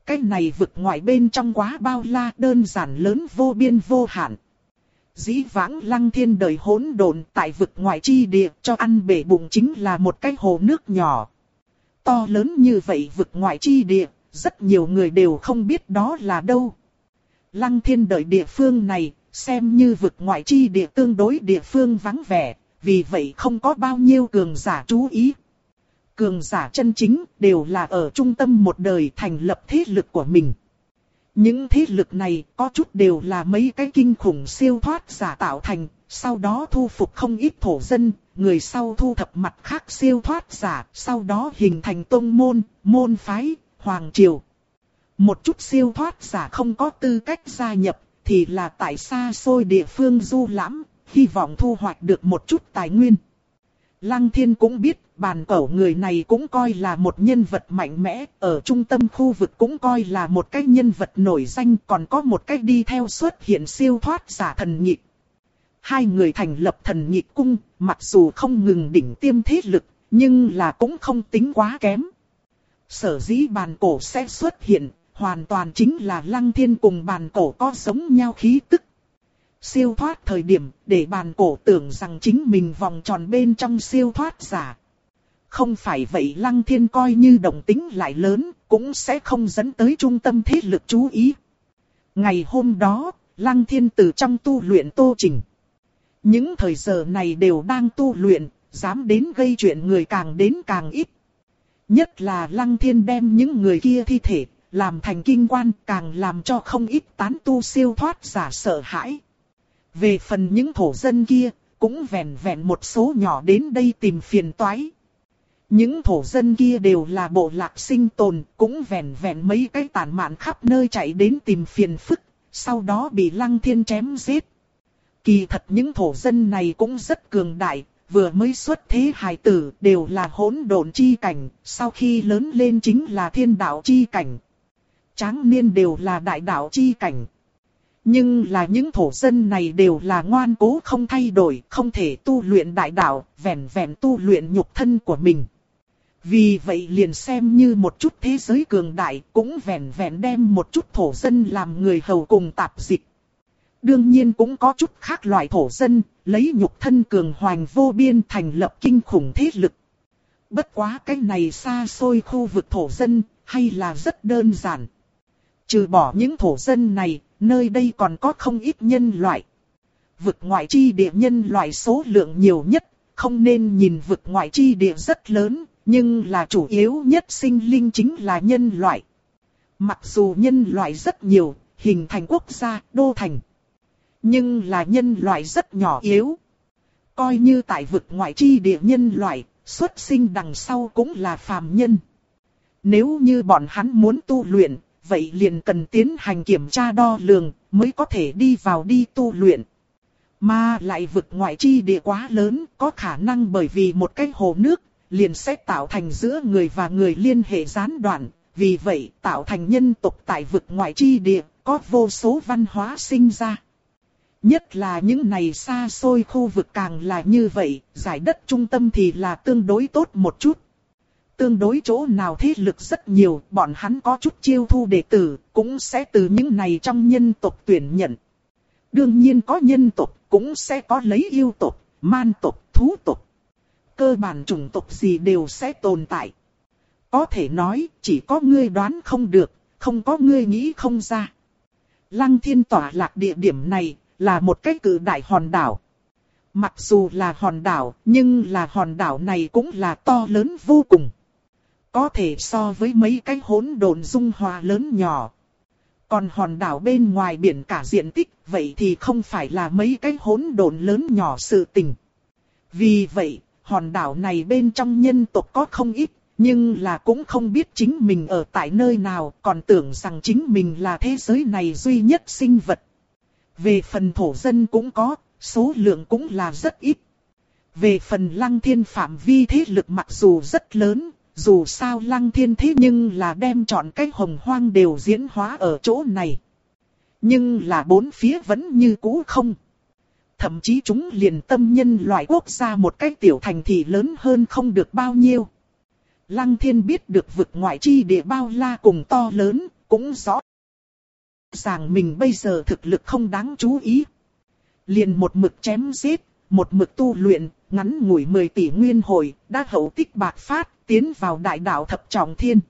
Cái này vực ngoại bên trong quá bao la đơn giản lớn vô biên vô hạn. Dĩ vãng lăng thiên đời hỗn độn tại vực ngoại chi địa cho ăn bể bụng chính là một cái hồ nước nhỏ. To lớn như vậy vực ngoại chi địa, rất nhiều người đều không biết đó là đâu. Lăng thiên đời địa phương này, xem như vực ngoại chi địa tương đối địa phương vắng vẻ, vì vậy không có bao nhiêu cường giả chú ý. Cường giả chân chính đều là ở trung tâm một đời thành lập thế lực của mình. Những thế lực này có chút đều là mấy cái kinh khủng siêu thoát giả tạo thành, sau đó thu phục không ít thổ dân, người sau thu thập mặt khác siêu thoát giả, sau đó hình thành tông môn, môn phái, hoàng triều. Một chút siêu thoát giả không có tư cách gia nhập, thì là tại xa xôi địa phương du lãm, hy vọng thu hoạch được một chút tài nguyên. Lăng thiên cũng biết, bàn cẩu người này cũng coi là một nhân vật mạnh mẽ, ở trung tâm khu vực cũng coi là một cái nhân vật nổi danh, còn có một cách đi theo xuất hiện siêu thoát giả thần nhịp. Hai người thành lập thần nhịp cung, mặc dù không ngừng đỉnh tiêm thế lực, nhưng là cũng không tính quá kém. Sở dĩ bàn cổ sẽ xuất hiện, hoàn toàn chính là lăng thiên cùng bàn cổ có giống nhau khí tức siêu thoát thời điểm để bàn cổ tưởng rằng chính mình vòng tròn bên trong siêu thoát giả. Không phải vậy lăng thiên coi như động tính lại lớn, cũng sẽ không dẫn tới trung tâm thế lực chú ý. Ngày hôm đó, lăng thiên từ trong tu luyện tô trình. Những thời giờ này đều đang tu luyện, dám đến gây chuyện người càng đến càng ít. Nhất là lăng thiên đem những người kia thi thể, làm thành kinh quan càng làm cho không ít tán tu siêu thoát giả sợ hãi. Về phần những thổ dân kia, cũng vẹn vẹn một số nhỏ đến đây tìm phiền toái. Những thổ dân kia đều là bộ lạc sinh tồn, cũng vẹn vẹn mấy cái tàn mạn khắp nơi chạy đến tìm phiền phức, sau đó bị lăng thiên chém giết. Kỳ thật những thổ dân này cũng rất cường đại, vừa mới xuất thế hài tử đều là hỗn độn chi cảnh, sau khi lớn lên chính là thiên đạo chi cảnh. Tráng niên đều là đại đạo chi cảnh. Nhưng là những thổ dân này đều là ngoan cố không thay đổi, không thể tu luyện đại đạo, vẹn vẹn tu luyện nhục thân của mình. Vì vậy liền xem như một chút thế giới cường đại, cũng vẹn vẹn đem một chút thổ dân làm người hầu cùng tạp dịch. Đương nhiên cũng có chút khác loại thổ dân, lấy nhục thân cường hoành vô biên thành lập kinh khủng thế lực. Bất quá cái này xa xôi khu vực thổ dân, hay là rất đơn giản. Trừ bỏ những thổ dân này, nơi đây còn có không ít nhân loại. Vực ngoại chi địa nhân loại số lượng nhiều nhất, không nên nhìn vực ngoại chi địa rất lớn, nhưng là chủ yếu nhất sinh linh chính là nhân loại. Mặc dù nhân loại rất nhiều, hình thành quốc gia, đô thành. Nhưng là nhân loại rất nhỏ yếu. Coi như tại vực ngoại chi địa nhân loại, xuất sinh đằng sau cũng là phàm nhân. Nếu như bọn hắn muốn tu luyện, vậy liền cần tiến hành kiểm tra đo lường, mới có thể đi vào đi tu luyện. Mà lại vực ngoại chi địa quá lớn, có khả năng bởi vì một cái hồ nước, liền sẽ tạo thành giữa người và người liên hệ gián đoạn. Vì vậy, tạo thành nhân tộc tại vực ngoại chi địa, có vô số văn hóa sinh ra. Nhất là những này xa xôi khu vực càng là như vậy, giải đất trung tâm thì là tương đối tốt một chút. Tương đối chỗ nào thế lực rất nhiều, bọn hắn có chút chiêu thu đệ tử, cũng sẽ từ những này trong nhân tộc tuyển nhận. Đương nhiên có nhân tộc, cũng sẽ có lấy yêu tộc, man tộc, thú tộc. Cơ bản chủng tộc gì đều sẽ tồn tại. Có thể nói, chỉ có ngươi đoán không được, không có ngươi nghĩ không ra. Lăng thiên tỏa lạc địa điểm này, là một cái cử đại hòn đảo. Mặc dù là hòn đảo, nhưng là hòn đảo này cũng là to lớn vô cùng. Có thể so với mấy cái hỗn độn dung hòa lớn nhỏ. Còn hòn đảo bên ngoài biển cả diện tích, vậy thì không phải là mấy cái hỗn độn lớn nhỏ sự tình. Vì vậy, hòn đảo này bên trong nhân tộc có không ít, nhưng là cũng không biết chính mình ở tại nơi nào, còn tưởng rằng chính mình là thế giới này duy nhất sinh vật. Về phần thổ dân cũng có, số lượng cũng là rất ít. Về phần lăng thiên phạm vi thế lực mặc dù rất lớn, dù sao lăng thiên thế nhưng là đem chọn cái hồng hoang đều diễn hóa ở chỗ này. Nhưng là bốn phía vẫn như cũ không. Thậm chí chúng liền tâm nhân loại quốc gia một cái tiểu thành thị lớn hơn không được bao nhiêu. Lăng thiên biết được vực ngoại chi địa bao la cùng to lớn, cũng rõ ràng mình bây giờ thực lực không đáng chú ý. Liền một mực chém giết, một mực tu luyện, ngắn ngủi 10 tỷ nguyên hồi, đã hậu tích bạc phát, tiến vào đại đạo thập trọng thiên.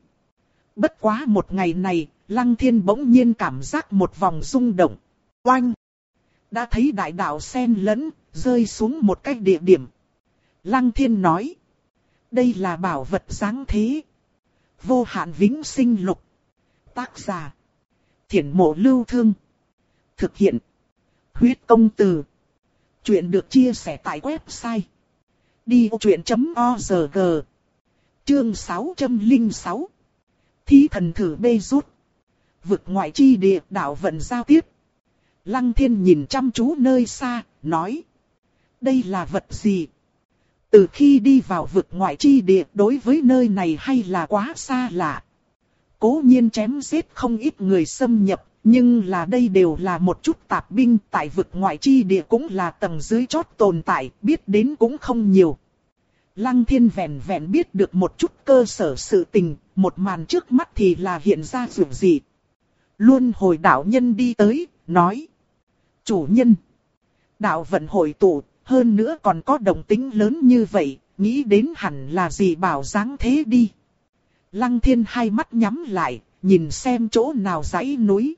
Bất quá một ngày này, Lăng Thiên bỗng nhiên cảm giác một vòng rung động. Oanh! Đã thấy đại đạo sen lẫn, rơi xuống một cái địa điểm. Lăng Thiên nói. Đây là bảo vật sáng thế. Vô hạn vĩnh sinh lục. Tác giả. Thiển mộ lưu thương. Thực hiện. Huyết công từ. Chuyện được chia sẻ tại website. Đi vô chuyện.org Chương 606 Thí thần thử bê rút. Vực ngoại chi địa đạo vận giao tiếp. Lăng thiên nhìn chăm chú nơi xa, nói. Đây là vật gì? Từ khi đi vào vực ngoại chi địa đối với nơi này hay là quá xa lạ. Cố nhiên chém giết không ít người xâm nhập, nhưng là đây đều là một chút tạp binh tại vực ngoại chi địa cũng là tầng dưới chót tồn tại, biết đến cũng không nhiều. Lăng thiên vẹn vẹn biết được một chút cơ sở sự tình, một màn trước mắt thì là hiện ra dù gì. Luôn hồi đạo nhân đi tới, nói. Chủ nhân. Đạo vận hồi tụ, hơn nữa còn có đồng tính lớn như vậy, nghĩ đến hẳn là gì bảo dáng thế đi. Lăng thiên hai mắt nhắm lại, nhìn xem chỗ nào dãy núi.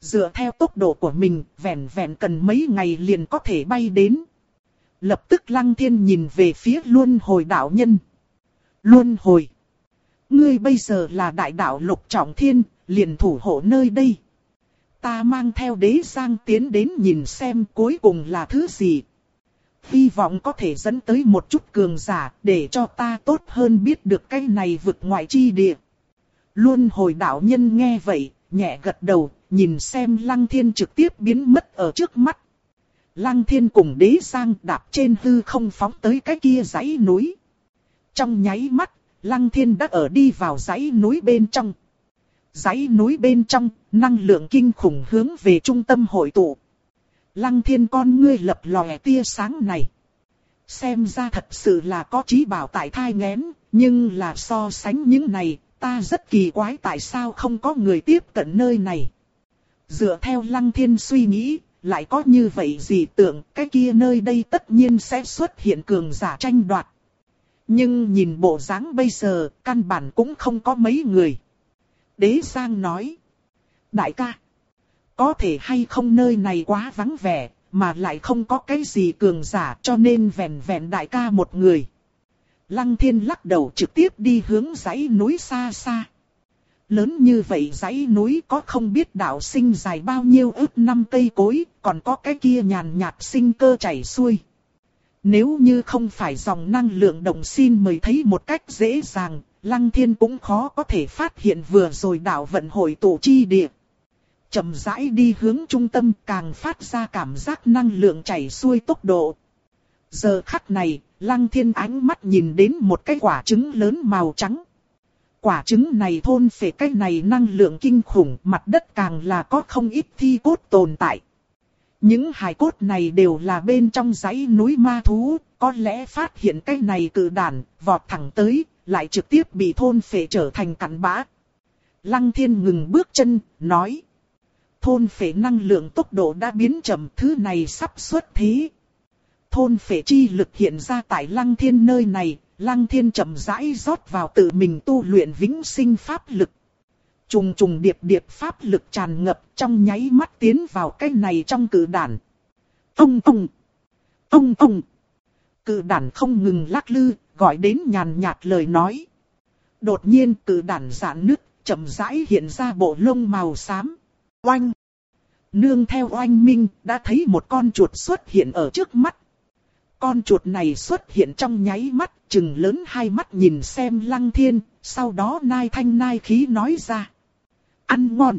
Dựa theo tốc độ của mình, vẹn vẹn cần mấy ngày liền có thể bay đến. Lập tức lăng thiên nhìn về phía luân hồi đạo nhân. Luân hồi. Ngươi bây giờ là đại đạo lục trọng thiên, liền thủ hộ nơi đây. Ta mang theo đế giang tiến đến nhìn xem cuối cùng là thứ gì. Hy vọng có thể dẫn tới một chút cường giả để cho ta tốt hơn biết được cái này vực ngoại chi địa. Luân hồi đạo nhân nghe vậy, nhẹ gật đầu, nhìn xem lăng thiên trực tiếp biến mất ở trước mắt. Lăng thiên cùng đế Sang đạp trên hư không phóng tới cái kia dãy núi. Trong nháy mắt, lăng thiên đã ở đi vào dãy núi bên trong. Dãy núi bên trong, năng lượng kinh khủng hướng về trung tâm hội tụ. Lăng thiên con ngươi lập lòe tia sáng này. Xem ra thật sự là có trí bảo tại thai ngén, nhưng là so sánh những này, ta rất kỳ quái tại sao không có người tiếp cận nơi này. Dựa theo lăng thiên suy nghĩ, lại có như vậy gì tưởng cái kia nơi đây tất nhiên sẽ xuất hiện cường giả tranh đoạt. Nhưng nhìn bộ dáng bây giờ, căn bản cũng không có mấy người. Đế Giang nói. Đại ca, có thể hay không nơi này quá vắng vẻ, mà lại không có cái gì cường giả cho nên vẹn vẹn đại ca một người. Lăng thiên lắc đầu trực tiếp đi hướng dãy núi xa xa. Lớn như vậy dãy núi có không biết đạo sinh dài bao nhiêu ước năm cây cối, còn có cái kia nhàn nhạt sinh cơ chảy xuôi. Nếu như không phải dòng năng lượng đồng xin mời thấy một cách dễ dàng, Lăng Thiên cũng khó có thể phát hiện vừa rồi đạo vận hội tổ chi địa. chậm rãi đi hướng trung tâm càng phát ra cảm giác năng lượng chảy xuôi tốc độ. Giờ khắc này, Lăng Thiên ánh mắt nhìn đến một cái quả trứng lớn màu trắng. Quả trứng này thôn phệ cái này năng lượng kinh khủng, mặt đất càng là có không ít thi cốt tồn tại. Những hài cốt này đều là bên trong dãy núi ma thú, có lẽ phát hiện cái này cử đàn, vọt thẳng tới, lại trực tiếp bị thôn phệ trở thành cặn bã. Lăng thiên ngừng bước chân, nói. Thôn phệ năng lượng tốc độ đã biến chậm, thứ này sắp xuất thế. Thôn phệ chi lực hiện ra tại lăng thiên nơi này, lăng thiên chậm rãi rót vào tự mình tu luyện vĩnh sinh pháp lực. Trùng trùng điệp điệp pháp lực tràn ngập trong nháy mắt tiến vào cái này trong cử đàn. Ông ông! Ông ông! Cử đàn không ngừng lắc lư, gọi đến nhàn nhạt lời nói. Đột nhiên cử đàn giãn nứt, chậm rãi hiện ra bộ lông màu xám. Oanh! Nương theo oanh minh, đã thấy một con chuột xuất hiện ở trước mắt. Con chuột này xuất hiện trong nháy mắt, chừng lớn hai mắt nhìn xem lăng thiên, sau đó nai thanh nai khí nói ra. Ăn ngon.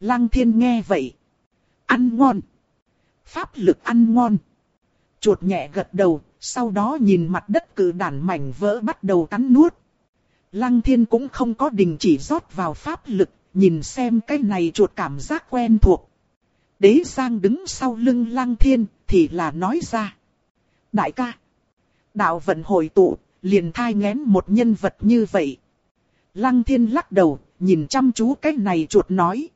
Lăng thiên nghe vậy. Ăn ngon. Pháp lực ăn ngon. Chuột nhẹ gật đầu, sau đó nhìn mặt đất cử đàn mảnh vỡ bắt đầu cắn nuốt. Lăng thiên cũng không có đình chỉ rót vào pháp lực, nhìn xem cái này chuột cảm giác quen thuộc. Đế Giang đứng sau lưng lăng thiên, thì là nói ra. Đại ca, đạo vận hồi tụ, liền thai ngén một nhân vật như vậy. Lăng thiên lắc đầu, nhìn chăm chú cái này chuột nói.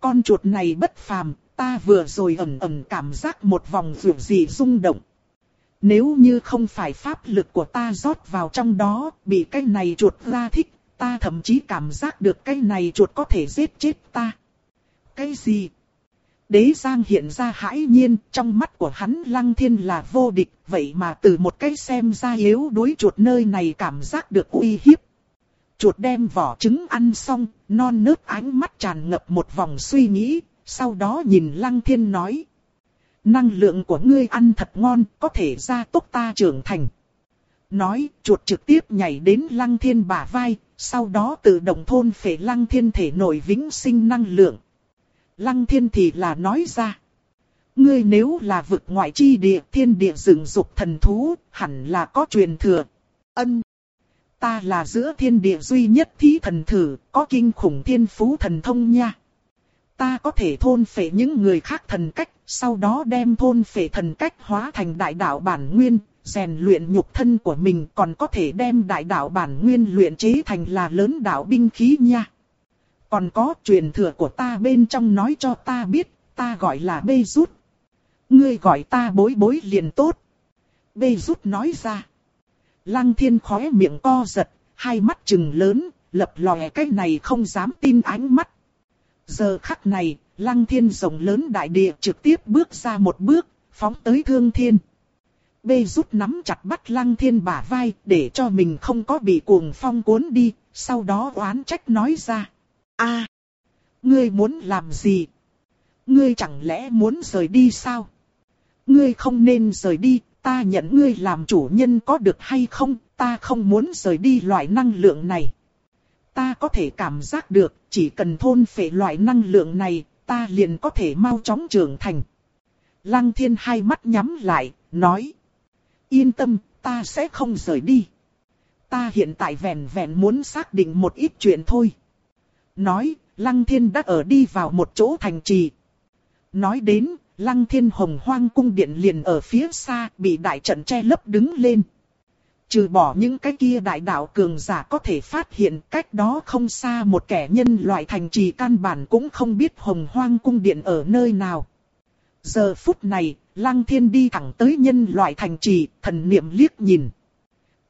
Con chuột này bất phàm, ta vừa rồi ẩm ẩm cảm giác một vòng vượt gì rung động. Nếu như không phải pháp lực của ta rót vào trong đó, bị cái này chuột ra thích, ta thậm chí cảm giác được cái này chuột có thể giết chết ta. Cái gì? Đế Giang hiện ra hãi nhiên, trong mắt của hắn lăng thiên là vô địch, vậy mà từ một cái xem ra yếu đuối chuột nơi này cảm giác được uy hiếp. Chuột đem vỏ trứng ăn xong, non nớt ánh mắt tràn ngập một vòng suy nghĩ, sau đó nhìn lăng thiên nói. Năng lượng của ngươi ăn thật ngon, có thể gia tốc ta trưởng thành. Nói, chuột trực tiếp nhảy đến lăng thiên bả vai, sau đó tự động thôn phệ lăng thiên thể nổi vĩnh sinh năng lượng. Lăng thiên thì là nói ra. Ngươi nếu là vực ngoại chi địa thiên địa dựng dục thần thú, hẳn là có truyền thừa. Ân. Ta là giữa thiên địa duy nhất thí thần thử, có kinh khủng thiên phú thần thông nha. Ta có thể thôn phệ những người khác thần cách, sau đó đem thôn phệ thần cách hóa thành đại đạo bản nguyên, rèn luyện nhục thân của mình còn có thể đem đại đạo bản nguyên luyện chế thành là lớn đạo binh khí nha. Còn có truyền thừa của ta bên trong nói cho ta biết, ta gọi là bê rút. Ngươi gọi ta bối bối liền tốt. Bê rút nói ra. Lăng thiên khóe miệng co giật, hai mắt trừng lớn, lập lòe cái này không dám tin ánh mắt. Giờ khắc này, lăng thiên rồng lớn đại địa trực tiếp bước ra một bước, phóng tới thương thiên. Bê rút nắm chặt bắt lăng thiên bả vai để cho mình không có bị cuồng phong cuốn đi, sau đó oán trách nói ra a ngươi muốn làm gì? Ngươi chẳng lẽ muốn rời đi sao? Ngươi không nên rời đi, ta nhận ngươi làm chủ nhân có được hay không, ta không muốn rời đi loại năng lượng này. Ta có thể cảm giác được, chỉ cần thôn phệ loại năng lượng này, ta liền có thể mau chóng trưởng thành. Lăng thiên hai mắt nhắm lại, nói. Yên tâm, ta sẽ không rời đi. Ta hiện tại vẹn vẹn muốn xác định một ít chuyện thôi. Nói, Lăng thiên đã ở đi vào một chỗ thành trì. Nói đến, Lăng thiên hồng hoang cung điện liền ở phía xa, bị đại trận che lấp đứng lên. Trừ bỏ những cái kia đại đạo cường giả có thể phát hiện cách đó không xa một kẻ nhân loại thành trì căn bản cũng không biết hồng hoang cung điện ở nơi nào. Giờ phút này, Lăng Thiên đi thẳng tới nhân loại thành trì, thần niệm liếc nhìn.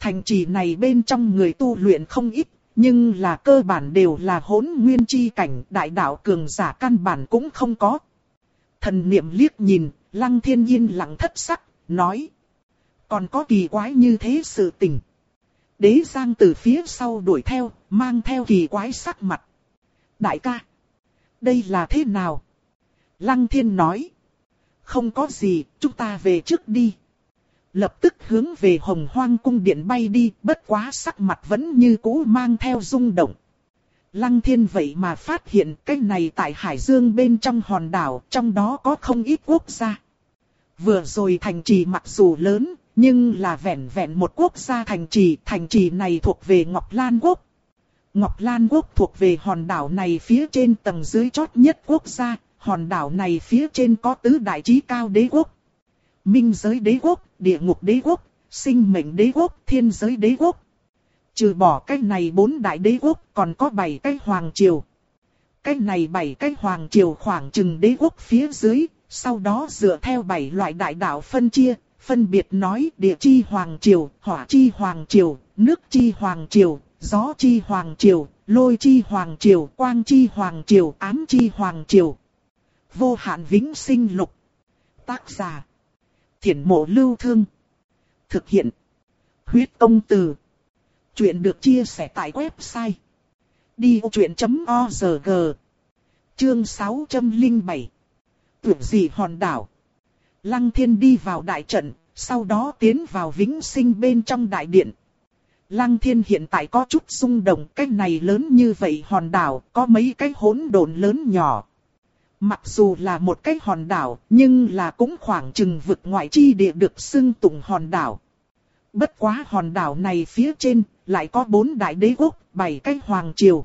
Thành trì này bên trong người tu luyện không ít, nhưng là cơ bản đều là hỗn nguyên chi cảnh, đại đạo cường giả căn bản cũng không có. Thần niệm liếc nhìn, Lăng Thiên yên lặng thất sắc, nói. Còn có kỳ quái như thế sự tình. Đế Giang từ phía sau đuổi theo, mang theo kỳ quái sắc mặt. Đại ca, đây là thế nào? Lăng Thiên nói. Không có gì, chúng ta về trước đi. Lập tức hướng về hồng hoang cung điện bay đi, bất quá sắc mặt vẫn như cũ mang theo rung động. Lăng thiên vậy mà phát hiện cái này tại Hải Dương bên trong hòn đảo, trong đó có không ít quốc gia. Vừa rồi thành trì mặc dù lớn, nhưng là vẹn vẹn một quốc gia thành trì, thành trì này thuộc về Ngọc Lan Quốc. Ngọc Lan Quốc thuộc về hòn đảo này phía trên tầng dưới chót nhất quốc gia, hòn đảo này phía trên có tứ đại chí cao đế quốc. Minh giới đế quốc, địa ngục đế quốc, sinh mệnh đế quốc, thiên giới đế quốc. Trừ bỏ cái này bốn đại đế quốc còn có bảy cái hoàng triều. Cái này bảy cái hoàng triều khoảng chừng đế quốc phía dưới, sau đó dựa theo bảy loại đại đạo phân chia, phân biệt nói địa chi hoàng triều, hỏa chi hoàng triều, nước chi hoàng triều, gió chi hoàng triều, lôi chi hoàng triều, quang chi hoàng triều, ám chi hoàng triều. Vô hạn vĩnh sinh lục. Tác giả. Thiển mộ lưu thương. Thực hiện. Huyết công từ. Chuyện được chia sẻ tại website. Đi vô chuyện.org Chương 607 Tưởng gì hòn đảo Lăng thiên đi vào đại trận, sau đó tiến vào vĩnh sinh bên trong đại điện. Lăng thiên hiện tại có chút xung động, cái này lớn như vậy hòn đảo, có mấy cái hỗn độn lớn nhỏ. Mặc dù là một cái hòn đảo, nhưng là cũng khoảng chừng vực ngoại chi địa được xưng tụng hòn đảo. Bất quá hòn đảo này phía trên, lại có bốn đại đế quốc, bảy cái hoàng triều.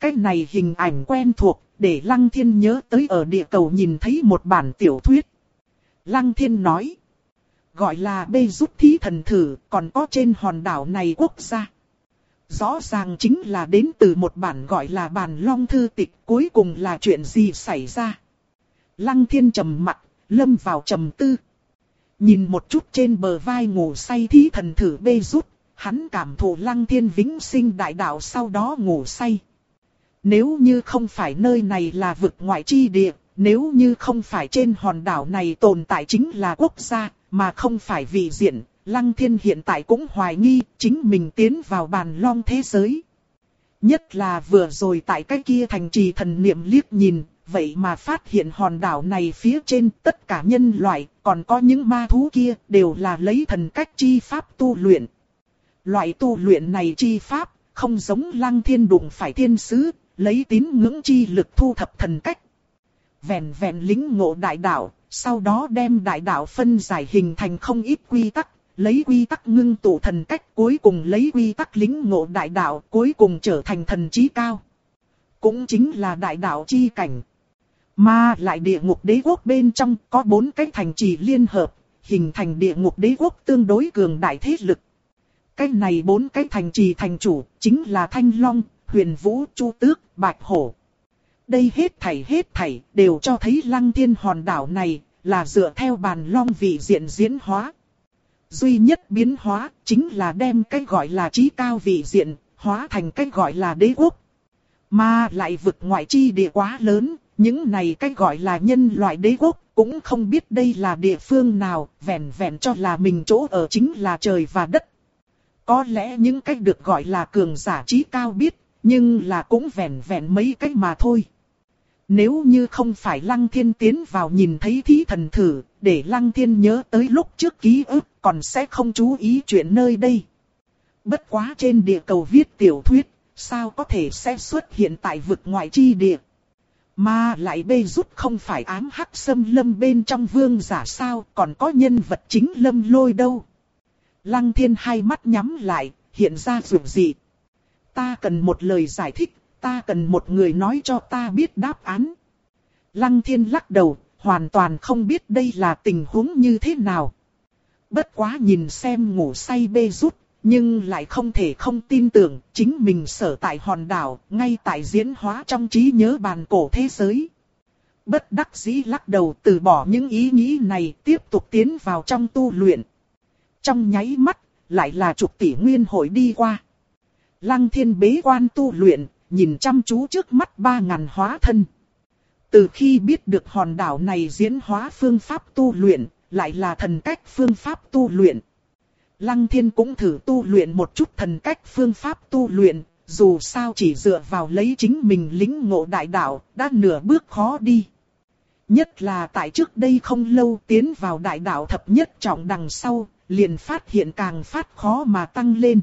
Cái này hình ảnh quen thuộc, để Lăng Thiên nhớ tới ở địa cầu nhìn thấy một bản tiểu thuyết. Lăng Thiên nói, gọi là bê giúp thí thần thử, còn có trên hòn đảo này quốc gia. Rõ ràng chính là đến từ một bản gọi là bản long thư tịch, cuối cùng là chuyện gì xảy ra. Lăng Thiên trầm mặt, lâm vào trầm tư. Nhìn một chút trên bờ vai ngủ say thí thần thử bê rút, hắn cảm thụ lăng thiên vĩnh sinh đại đạo sau đó ngủ say. Nếu như không phải nơi này là vực ngoại chi địa, nếu như không phải trên hòn đảo này tồn tại chính là quốc gia, mà không phải vị diện, Lăng Thiên hiện tại cũng hoài nghi chính mình tiến vào bàn long thế giới. Nhất là vừa rồi tại cái kia thành trì thần niệm liếc nhìn, vậy mà phát hiện hòn đảo này phía trên tất cả nhân loại, còn có những ma thú kia đều là lấy thần cách chi pháp tu luyện. Loại tu luyện này chi pháp, không giống lăng thiên đụng phải thiên sứ, lấy tín ngưỡng chi lực thu thập thần cách. Vẹn vẹn lính ngộ đại đạo, sau đó đem đại đạo phân giải hình thành không ít quy tắc, lấy quy tắc ngưng tụ thần cách cuối cùng lấy quy tắc lính ngộ đại đạo cuối cùng trở thành thần trí cao. Cũng chính là đại đạo chi cảnh. Mà lại địa ngục đế quốc bên trong có bốn cái thành trì liên hợp, hình thành địa ngục đế quốc tương đối cường đại thế lực. Cái này bốn cái thành trì thành chủ chính là Thanh Long, Huyền Vũ, Chu Tước, Bạch Hổ. Đây hết thảy hết thảy đều cho thấy lăng thiên hòn đảo này là dựa theo bàn long vị diện diễn hóa. Duy nhất biến hóa chính là đem cái gọi là trí cao vị diện hóa thành cái gọi là đế quốc. Mà lại vực ngoại chi địa quá lớn, những này cái gọi là nhân loại đế quốc cũng không biết đây là địa phương nào, vẹn vẹn cho là mình chỗ ở chính là trời và đất. Có lẽ những cách được gọi là cường giả trí cao biết, nhưng là cũng vẹn vẹn mấy cách mà thôi. Nếu như không phải Lăng Thiên tiến vào nhìn thấy thí thần thử, để Lăng Thiên nhớ tới lúc trước ký ức, còn sẽ không chú ý chuyện nơi đây. Bất quá trên địa cầu viết tiểu thuyết, sao có thể sẽ xuất hiện tại vực ngoại chi địa. Mà lại bê rút không phải ám hắc xâm lâm bên trong vương giả sao, còn có nhân vật chính lâm lôi đâu. Lăng thiên hai mắt nhắm lại, hiện ra rượu dị. Ta cần một lời giải thích, ta cần một người nói cho ta biết đáp án. Lăng thiên lắc đầu, hoàn toàn không biết đây là tình huống như thế nào. Bất quá nhìn xem ngủ say bê rút, nhưng lại không thể không tin tưởng chính mình sở tại hòn đảo, ngay tại diễn hóa trong trí nhớ bàn cổ thế giới. Bất đắc dĩ lắc đầu từ bỏ những ý nghĩ này tiếp tục tiến vào trong tu luyện. Trong nháy mắt, lại là chục tỷ nguyên hội đi qua. Lăng thiên bế quan tu luyện, nhìn chăm chú trước mắt ba ngàn hóa thân. Từ khi biết được hòn đảo này diễn hóa phương pháp tu luyện, lại là thần cách phương pháp tu luyện. Lăng thiên cũng thử tu luyện một chút thần cách phương pháp tu luyện, dù sao chỉ dựa vào lấy chính mình lính ngộ đại đạo, đã nửa bước khó đi. Nhất là tại trước đây không lâu tiến vào đại đạo thập nhất trọng đằng sau, liền phát hiện càng phát khó mà tăng lên.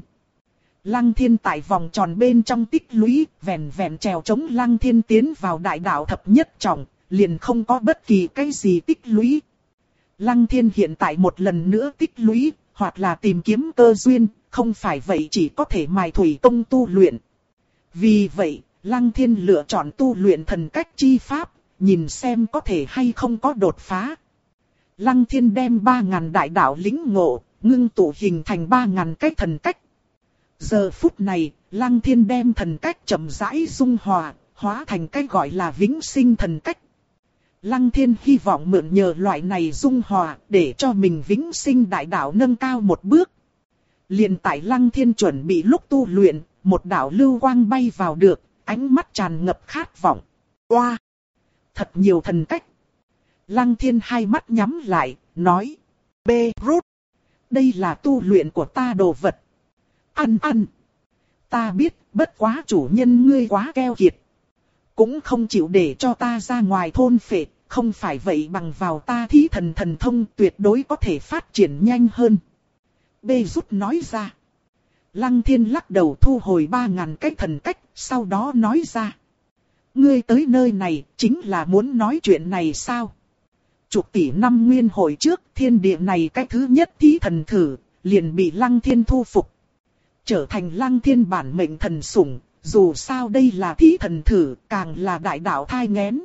Lăng thiên tại vòng tròn bên trong tích lũy, vẹn vẹn trèo chống lăng thiên tiến vào đại đạo thập nhất trọng, liền không có bất kỳ cái gì tích lũy. Lăng thiên hiện tại một lần nữa tích lũy, hoặc là tìm kiếm cơ duyên, không phải vậy chỉ có thể mài thủy công tu luyện. Vì vậy, Lăng Thiên lựa chọn tu luyện thần cách chi pháp, nhìn xem có thể hay không có đột phá. Lăng Thiên đem 3.000 đại đạo lính ngộ, ngưng tụ hình thành 3.000 cái thần cách. Giờ phút này, Lăng Thiên đem thần cách chậm rãi dung hòa, hóa thành cái gọi là vĩnh sinh thần cách. Lăng Thiên hy vọng mượn nhờ loại này dung hòa để cho mình vĩnh sinh đại đạo nâng cao một bước. liền tại Lăng Thiên chuẩn bị lúc tu luyện, một đạo lưu quang bay vào được, ánh mắt tràn ngập khát vọng. Oa! Thật nhiều thần cách. Lăng Thiên hai mắt nhắm lại, nói. B. Rút. Đây là tu luyện của ta đồ vật. Ăn ăn. Ta biết, bất quá chủ nhân ngươi quá keo kiệt cũng không chịu để cho ta ra ngoài thôn phệ, không phải vậy bằng vào ta thí thần thần thông tuyệt đối có thể phát triển nhanh hơn. Bê rút nói ra. Lăng thiên lắc đầu thu hồi ba ngàn cái thần cách, sau đó nói ra. Ngươi tới nơi này, chính là muốn nói chuyện này sao? Chục tỷ năm nguyên hồi trước, thiên địa này cái thứ nhất thí thần thử, liền bị lăng thiên thu phục. Trở thành lăng thiên bản mệnh thần sủng, dù sao đây là thí thần thử, càng là đại đạo thai ngén.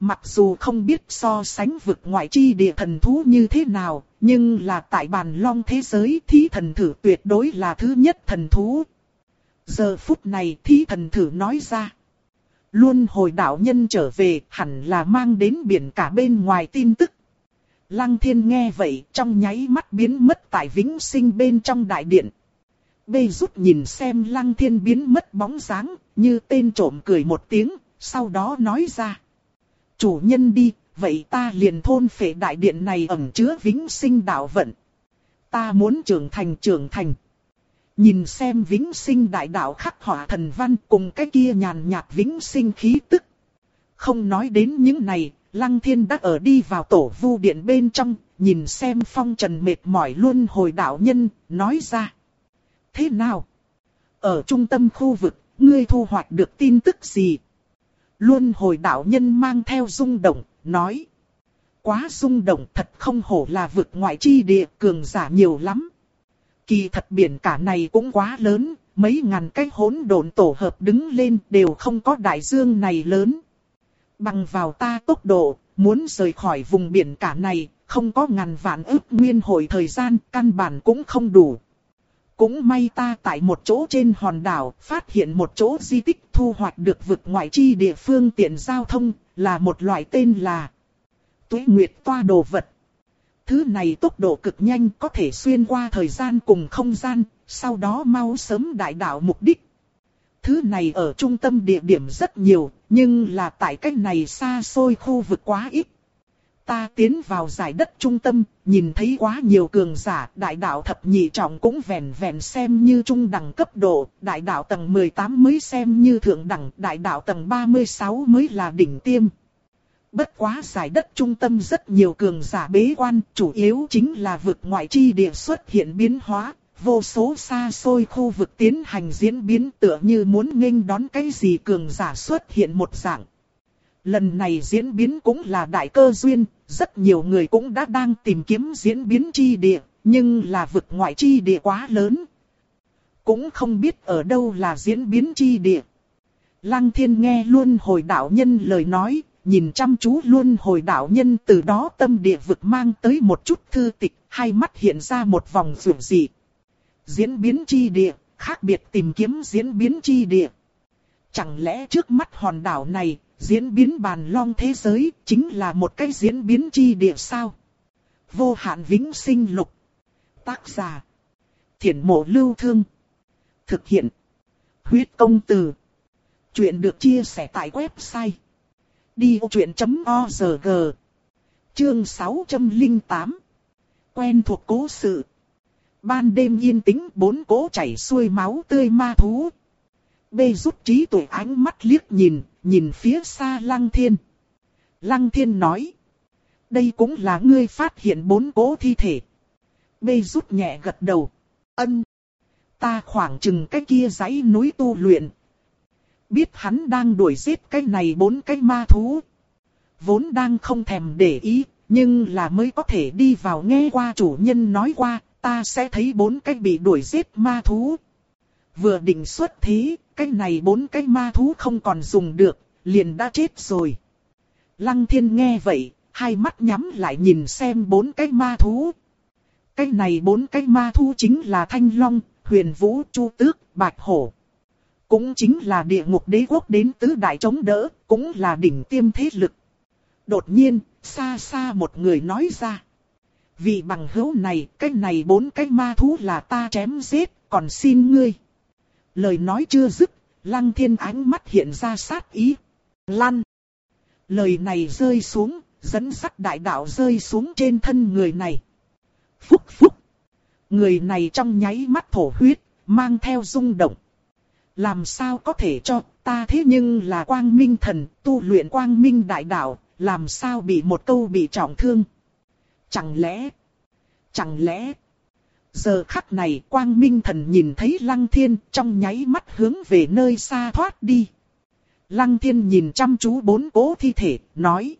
Mặc dù không biết so sánh vực ngoại chi địa thần thú như thế nào, nhưng là tại bàn long thế giới thí thần thử tuyệt đối là thứ nhất thần thú. Giờ phút này thí thần thử nói ra. Luôn hồi đạo nhân trở về hẳn là mang đến biển cả bên ngoài tin tức. Lăng thiên nghe vậy trong nháy mắt biến mất tại vĩnh sinh bên trong đại điện. Bê rút nhìn xem lăng thiên biến mất bóng dáng, như tên trộm cười một tiếng, sau đó nói ra. Chủ nhân đi, vậy ta liền thôn phệ đại điện này ẩn chứa vĩnh sinh đạo vận. Ta muốn trưởng thành trưởng thành. Nhìn xem vĩnh sinh đại đạo khắc họa thần văn cùng cái kia nhàn nhạt vĩnh sinh khí tức. Không nói đến những này, Lăng Thiên đã ở đi vào tổ vu điện bên trong, nhìn xem phong trần mệt mỏi luôn hồi đạo nhân, nói ra. Thế nào? Ở trung tâm khu vực, ngươi thu hoạch được tin tức gì? Luôn hồi đạo nhân mang theo rung động, nói. Quá rung động thật không hổ là vực ngoại chi địa cường giả nhiều lắm. Kỳ thật biển cả này cũng quá lớn, mấy ngàn cái hỗn độn tổ hợp đứng lên đều không có đại dương này lớn. Bằng vào ta tốc độ, muốn rời khỏi vùng biển cả này, không có ngàn vạn ước nguyên hồi thời gian, căn bản cũng không đủ. Cũng may ta tại một chỗ trên hòn đảo, phát hiện một chỗ di tích thu hoạch được vực ngoại chi địa phương tiện giao thông, là một loại tên là Tuế Nguyệt Toa Đồ Vật. Thứ này tốc độ cực nhanh có thể xuyên qua thời gian cùng không gian, sau đó mau sớm đại đạo mục đích. Thứ này ở trung tâm địa điểm rất nhiều, nhưng là tại cách này xa xôi khu vực quá ít. Ta tiến vào giải đất trung tâm, nhìn thấy quá nhiều cường giả, đại đạo thập nhị trọng cũng vẹn vẹn xem như trung đẳng cấp độ, đại đạo tầng 18 mới xem như thượng đẳng, đại đạo tầng 36 mới là đỉnh tiêm. Bất quá giải đất trung tâm rất nhiều cường giả bế quan, chủ yếu chính là vực ngoại chi địa xuất hiện biến hóa, vô số xa xôi khu vực tiến hành diễn biến tựa như muốn nghênh đón cái gì cường giả xuất hiện một dạng. Lần này diễn biến cũng là đại cơ duyên, rất nhiều người cũng đã đang tìm kiếm diễn biến chi địa, nhưng là vực ngoại chi địa quá lớn. Cũng không biết ở đâu là diễn biến chi địa. Lăng thiên nghe luôn hồi đạo nhân lời nói, nhìn chăm chú luôn hồi đạo nhân từ đó tâm địa vực mang tới một chút thư tịch, hai mắt hiện ra một vòng rượu dị. Diễn biến chi địa, khác biệt tìm kiếm diễn biến chi địa. Chẳng lẽ trước mắt hòn đảo này, diễn biến bàn long thế giới, chính là một cái diễn biến chi địa sao? Vô hạn vĩnh sinh lục. Tác giả. Thiển mộ lưu thương. Thực hiện. Huyết công từ. Chuyện được chia sẻ tại website. Đi vô chuyện.org Chương 608 Quen thuộc cố sự Ban đêm yên tĩnh bốn cố chảy xuôi máu tươi ma thú. Bê rút trí tuổi ánh mắt liếc nhìn, nhìn phía xa Lăng Thiên. Lăng Thiên nói. Đây cũng là ngươi phát hiện bốn cố thi thể. Bê rút nhẹ gật đầu. Ân. Ta khoảng chừng cái kia dãy núi tu luyện, biết hắn đang đuổi giết cái này bốn cái ma thú. Vốn đang không thèm để ý, nhưng là mới có thể đi vào nghe qua chủ nhân nói qua, ta sẽ thấy bốn cái bị đuổi giết ma thú. Vừa định xuất thí cái này bốn cái ma thú không còn dùng được, liền đã chết rồi. Lăng thiên nghe vậy, hai mắt nhắm lại nhìn xem bốn cái ma thú. Cái này bốn cái ma thú chính là Thanh Long, Huyền Vũ, Chu Tước, Bạch Hổ. Cũng chính là địa ngục đế quốc đến tứ đại chống đỡ, cũng là đỉnh tiêm thế lực. Đột nhiên, xa xa một người nói ra. Vì bằng hữu này, cái này bốn cái ma thú là ta chém giết, còn xin ngươi. Lời nói chưa dứt, lăng thiên ánh mắt hiện ra sát ý. Lăn. Lời này rơi xuống, dẫn sắt đại đạo rơi xuống trên thân người này. Phúc phúc. Người này trong nháy mắt thổ huyết, mang theo rung động. Làm sao có thể cho ta thế nhưng là quang minh thần, tu luyện quang minh đại đạo, làm sao bị một câu bị trọng thương. Chẳng lẽ, chẳng lẽ, giờ khắc này quang minh thần nhìn thấy lăng thiên trong nháy mắt hướng về nơi xa thoát đi. Lăng thiên nhìn chăm chú bốn cố thi thể, nói.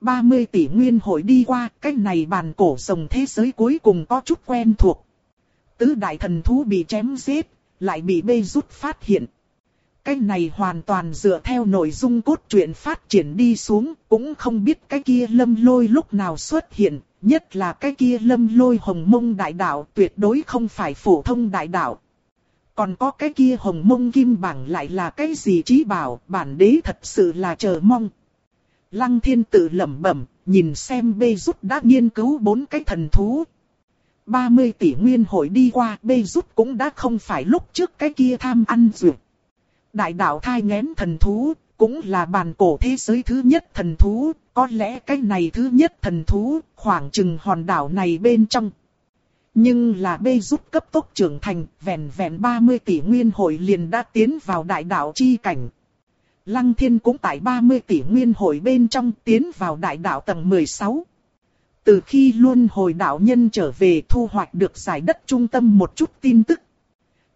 30 tỷ nguyên hội đi qua, cái này bàn cổ rồng thế giới cuối cùng có chút quen thuộc. tứ đại thần thú bị chém giết, lại bị bê rút phát hiện. Cái này hoàn toàn dựa theo nội dung cốt truyện phát triển đi xuống, cũng không biết cái kia lâm lôi lúc nào xuất hiện, nhất là cái kia lâm lôi hồng mông đại đạo tuyệt đối không phải phổ thông đại đạo. Còn có cái kia hồng mông kim bảng lại là cái gì trí bảo, bản đế thật sự là chờ mong. Lăng thiên tự lẩm bẩm, nhìn xem bê rút đã nghiên cứu bốn cái thần thú. 30 tỷ nguyên hội đi qua, bê rút cũng đã không phải lúc trước cái kia tham ăn dược. Đại đạo thai ngén thần thú, cũng là bàn cổ thế giới thứ nhất thần thú, có lẽ cái này thứ nhất thần thú, khoảng chừng hòn đảo này bên trong. Nhưng là bê rút cấp tốc trưởng thành, vẹn vẹn 30 tỷ nguyên hội liền đã tiến vào đại đạo chi cảnh. Lăng thiên cũng tại 30 tỷ nguyên hội bên trong tiến vào đại đạo tầng 16. Từ khi luôn hồi đạo nhân trở về thu hoạch được giải đất trung tâm một chút tin tức.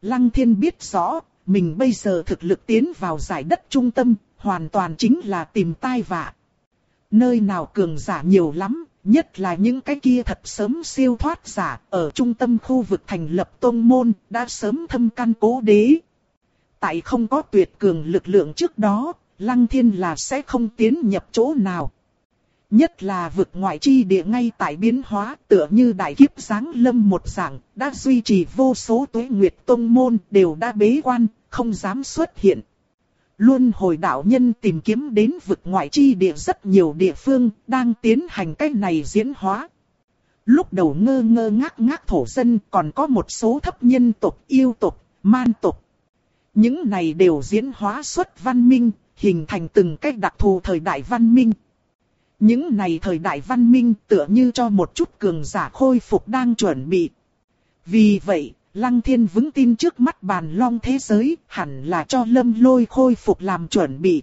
Lăng thiên biết rõ, mình bây giờ thực lực tiến vào giải đất trung tâm, hoàn toàn chính là tìm tai vạ. Nơi nào cường giả nhiều lắm, nhất là những cái kia thật sớm siêu thoát giả, ở trung tâm khu vực thành lập tôn môn, đã sớm thâm căn cố đế. Tại không có tuyệt cường lực lượng trước đó, Lăng Thiên là sẽ không tiến nhập chỗ nào. Nhất là vực ngoại chi địa ngay tại biến hóa tựa như đại kiếp giáng lâm một dạng, đã duy trì vô số tuế nguyệt tôn môn đều đã bế quan, không dám xuất hiện. Luôn hồi đạo nhân tìm kiếm đến vực ngoại chi địa rất nhiều địa phương, đang tiến hành cách này diễn hóa. Lúc đầu ngơ ngơ ngác ngác thổ dân còn có một số thấp nhân tộc yêu tộc, man tộc. Những này đều diễn hóa xuất văn minh, hình thành từng cách đặc thù thời đại văn minh. Những này thời đại văn minh tựa như cho một chút cường giả khôi phục đang chuẩn bị. Vì vậy, Lăng Thiên vững tin trước mắt bàn long thế giới, hẳn là cho lâm lôi khôi phục làm chuẩn bị.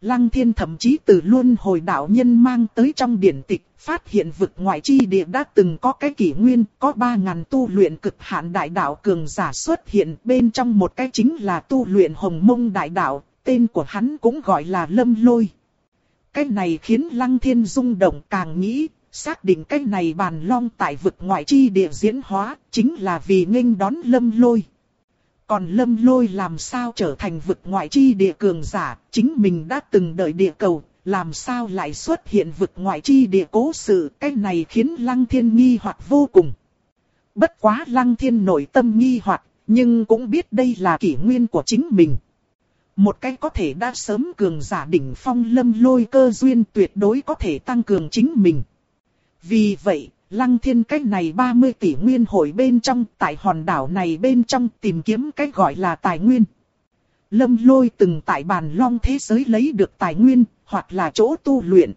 Lăng Thiên thậm chí từ luôn hồi đạo nhân mang tới trong điển tịch, phát hiện vực ngoại chi địa đã từng có cái kỷ nguyên, có 3.000 tu luyện cực hạn đại đạo cường giả xuất hiện, bên trong một cái chính là tu luyện hồng mông đại đạo, tên của hắn cũng gọi là lâm lôi. Cái này khiến Lăng Thiên rung động càng nghĩ, xác định cái này bàn long tại vực ngoại chi địa diễn hóa, chính là vì nghênh đón lâm lôi. Còn lâm lôi làm sao trở thành vực ngoại chi địa cường giả, chính mình đã từng đợi địa cầu, làm sao lại xuất hiện vực ngoại chi địa cố sự, cái này khiến lăng thiên nghi hoặc vô cùng. Bất quá lăng thiên nội tâm nghi hoặc, nhưng cũng biết đây là kỷ nguyên của chính mình. Một cái có thể đã sớm cường giả đỉnh phong lâm lôi cơ duyên tuyệt đối có thể tăng cường chính mình. Vì vậy, lăng thiên cái này 30 tỷ nguyên hội bên trong, tại hòn đảo này bên trong tìm kiếm cái gọi là tài nguyên. Lâm lôi từng tại bàn long thế giới lấy được tài nguyên, hoặc là chỗ tu luyện.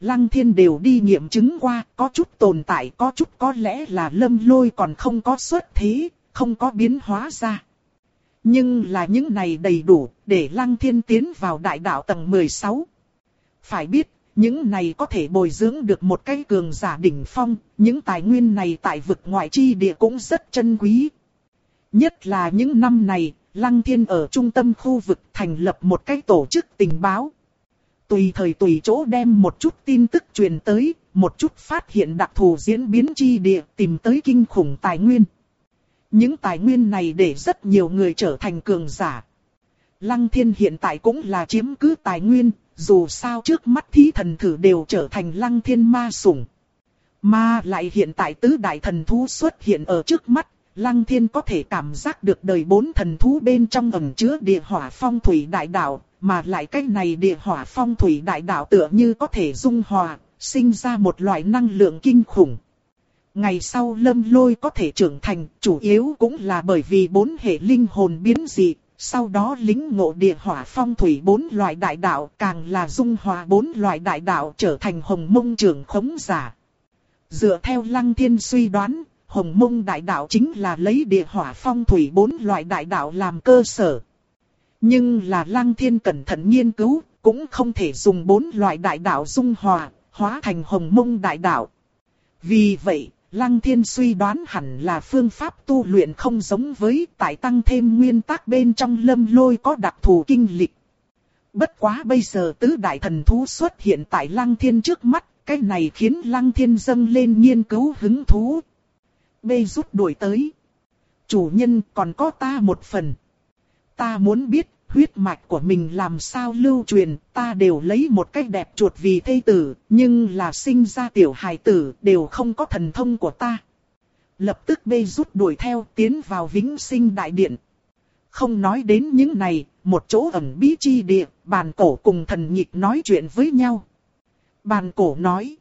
Lăng thiên đều đi nghiệm chứng qua, có chút tồn tại, có chút có lẽ là lâm lôi còn không có xuất thế, không có biến hóa ra. Nhưng là những này đầy đủ, để lăng thiên tiến vào đại đạo tầng 16. Phải biết, những này có thể bồi dưỡng được một cái cường giả đỉnh phong, những tài nguyên này tại vực ngoại chi địa cũng rất chân quý. Nhất là những năm này, Lăng Thiên ở trung tâm khu vực thành lập một cái tổ chức tình báo. Tùy thời tùy chỗ đem một chút tin tức truyền tới, một chút phát hiện đặc thù diễn biến chi địa tìm tới kinh khủng tài nguyên. Những tài nguyên này để rất nhiều người trở thành cường giả. Lăng Thiên hiện tại cũng là chiếm cứ tài nguyên, dù sao trước mắt thí thần thử đều trở thành lăng thiên ma sủng. Mà lại hiện tại tứ đại thần thú xuất hiện ở trước mắt, lăng thiên có thể cảm giác được đời bốn thần thú bên trong ẩn chứa địa hỏa phong thủy đại đạo, mà lại cách này địa hỏa phong thủy đại đạo tựa như có thể dung hòa, sinh ra một loại năng lượng kinh khủng. Ngày sau lâm lôi có thể trưởng thành, chủ yếu cũng là bởi vì bốn hệ linh hồn biến dị, sau đó lính ngộ địa hỏa phong thủy bốn loại đại đạo càng là dung hòa bốn loại đại đạo trở thành hồng mông trưởng khống giả. Dựa theo lăng thiên suy đoán, hồng mông đại đạo chính là lấy địa hỏa phong thủy bốn loại đại đạo làm cơ sở. Nhưng là lăng thiên cẩn thận nghiên cứu, cũng không thể dùng bốn loại đại đạo dung hòa, hóa thành hồng mông đại đạo. Vì vậy, Lăng thiên suy đoán hẳn là phương pháp tu luyện không giống với tại tăng thêm nguyên tắc bên trong lâm lôi có đặc thù kinh lịch. Bất quá bây giờ tứ đại thần thú xuất hiện tại lăng thiên trước mắt, cái này khiến lăng thiên dâng lên nghiên cứu hứng thú. Bê rút đuổi tới. chủ nhân còn có ta một phần. Ta muốn biết huyết mạch của mình làm sao lưu truyền, ta đều lấy một cách đẹp chuột vì thây tử, nhưng là sinh ra tiểu hài tử đều không có thần thông của ta. Lập tức bê rút đuổi theo tiến vào vĩnh sinh đại điện. Không nói đến những này, một chỗ ẩn bí chi địa, bàn cổ cùng thần nhịp nói chuyện với nhau. Bàn cổ nói,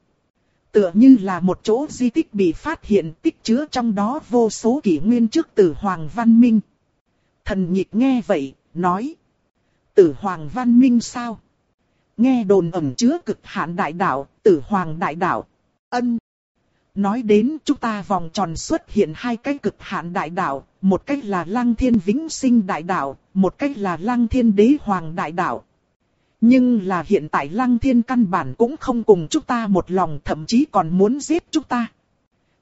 tựa như là một chỗ di tích bị phát hiện tích chứa trong đó vô số kỷ nguyên trước từ Hoàng Văn Minh. Thần nhịp nghe vậy, nói, tử Hoàng Văn Minh sao? Nghe đồn ẩn chứa cực hạn đại đạo, tử Hoàng đại đạo, ân. Nói đến chúng ta vòng tròn xuất hiện hai cái cực hạn đại đạo, một cách là lăng thiên vĩnh sinh đại đạo, một cách là lăng thiên đế hoàng đại đạo. Nhưng là hiện tại lăng thiên căn bản cũng không cùng chúng ta một lòng thậm chí còn muốn giết chúng ta.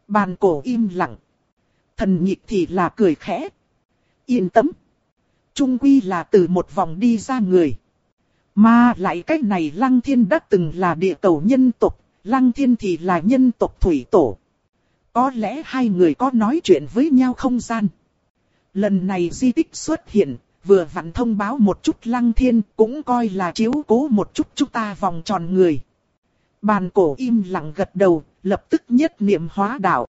Bàn cổ im lặng. Thần nhịp thì là cười khẽ. Yên tâm. Trung quy là từ một vòng đi ra người. Mà lại cách này lăng thiên đã từng là địa cầu nhân tộc, lăng thiên thì là nhân tộc thủy tổ. Có lẽ hai người có nói chuyện với nhau không gian. Lần này di tích xuất hiện, vừa vặn thông báo một chút lăng thiên, cũng coi là chiếu cố một chút chúng ta vòng tròn người. Bàn cổ im lặng gật đầu, lập tức nhất niệm hóa đạo.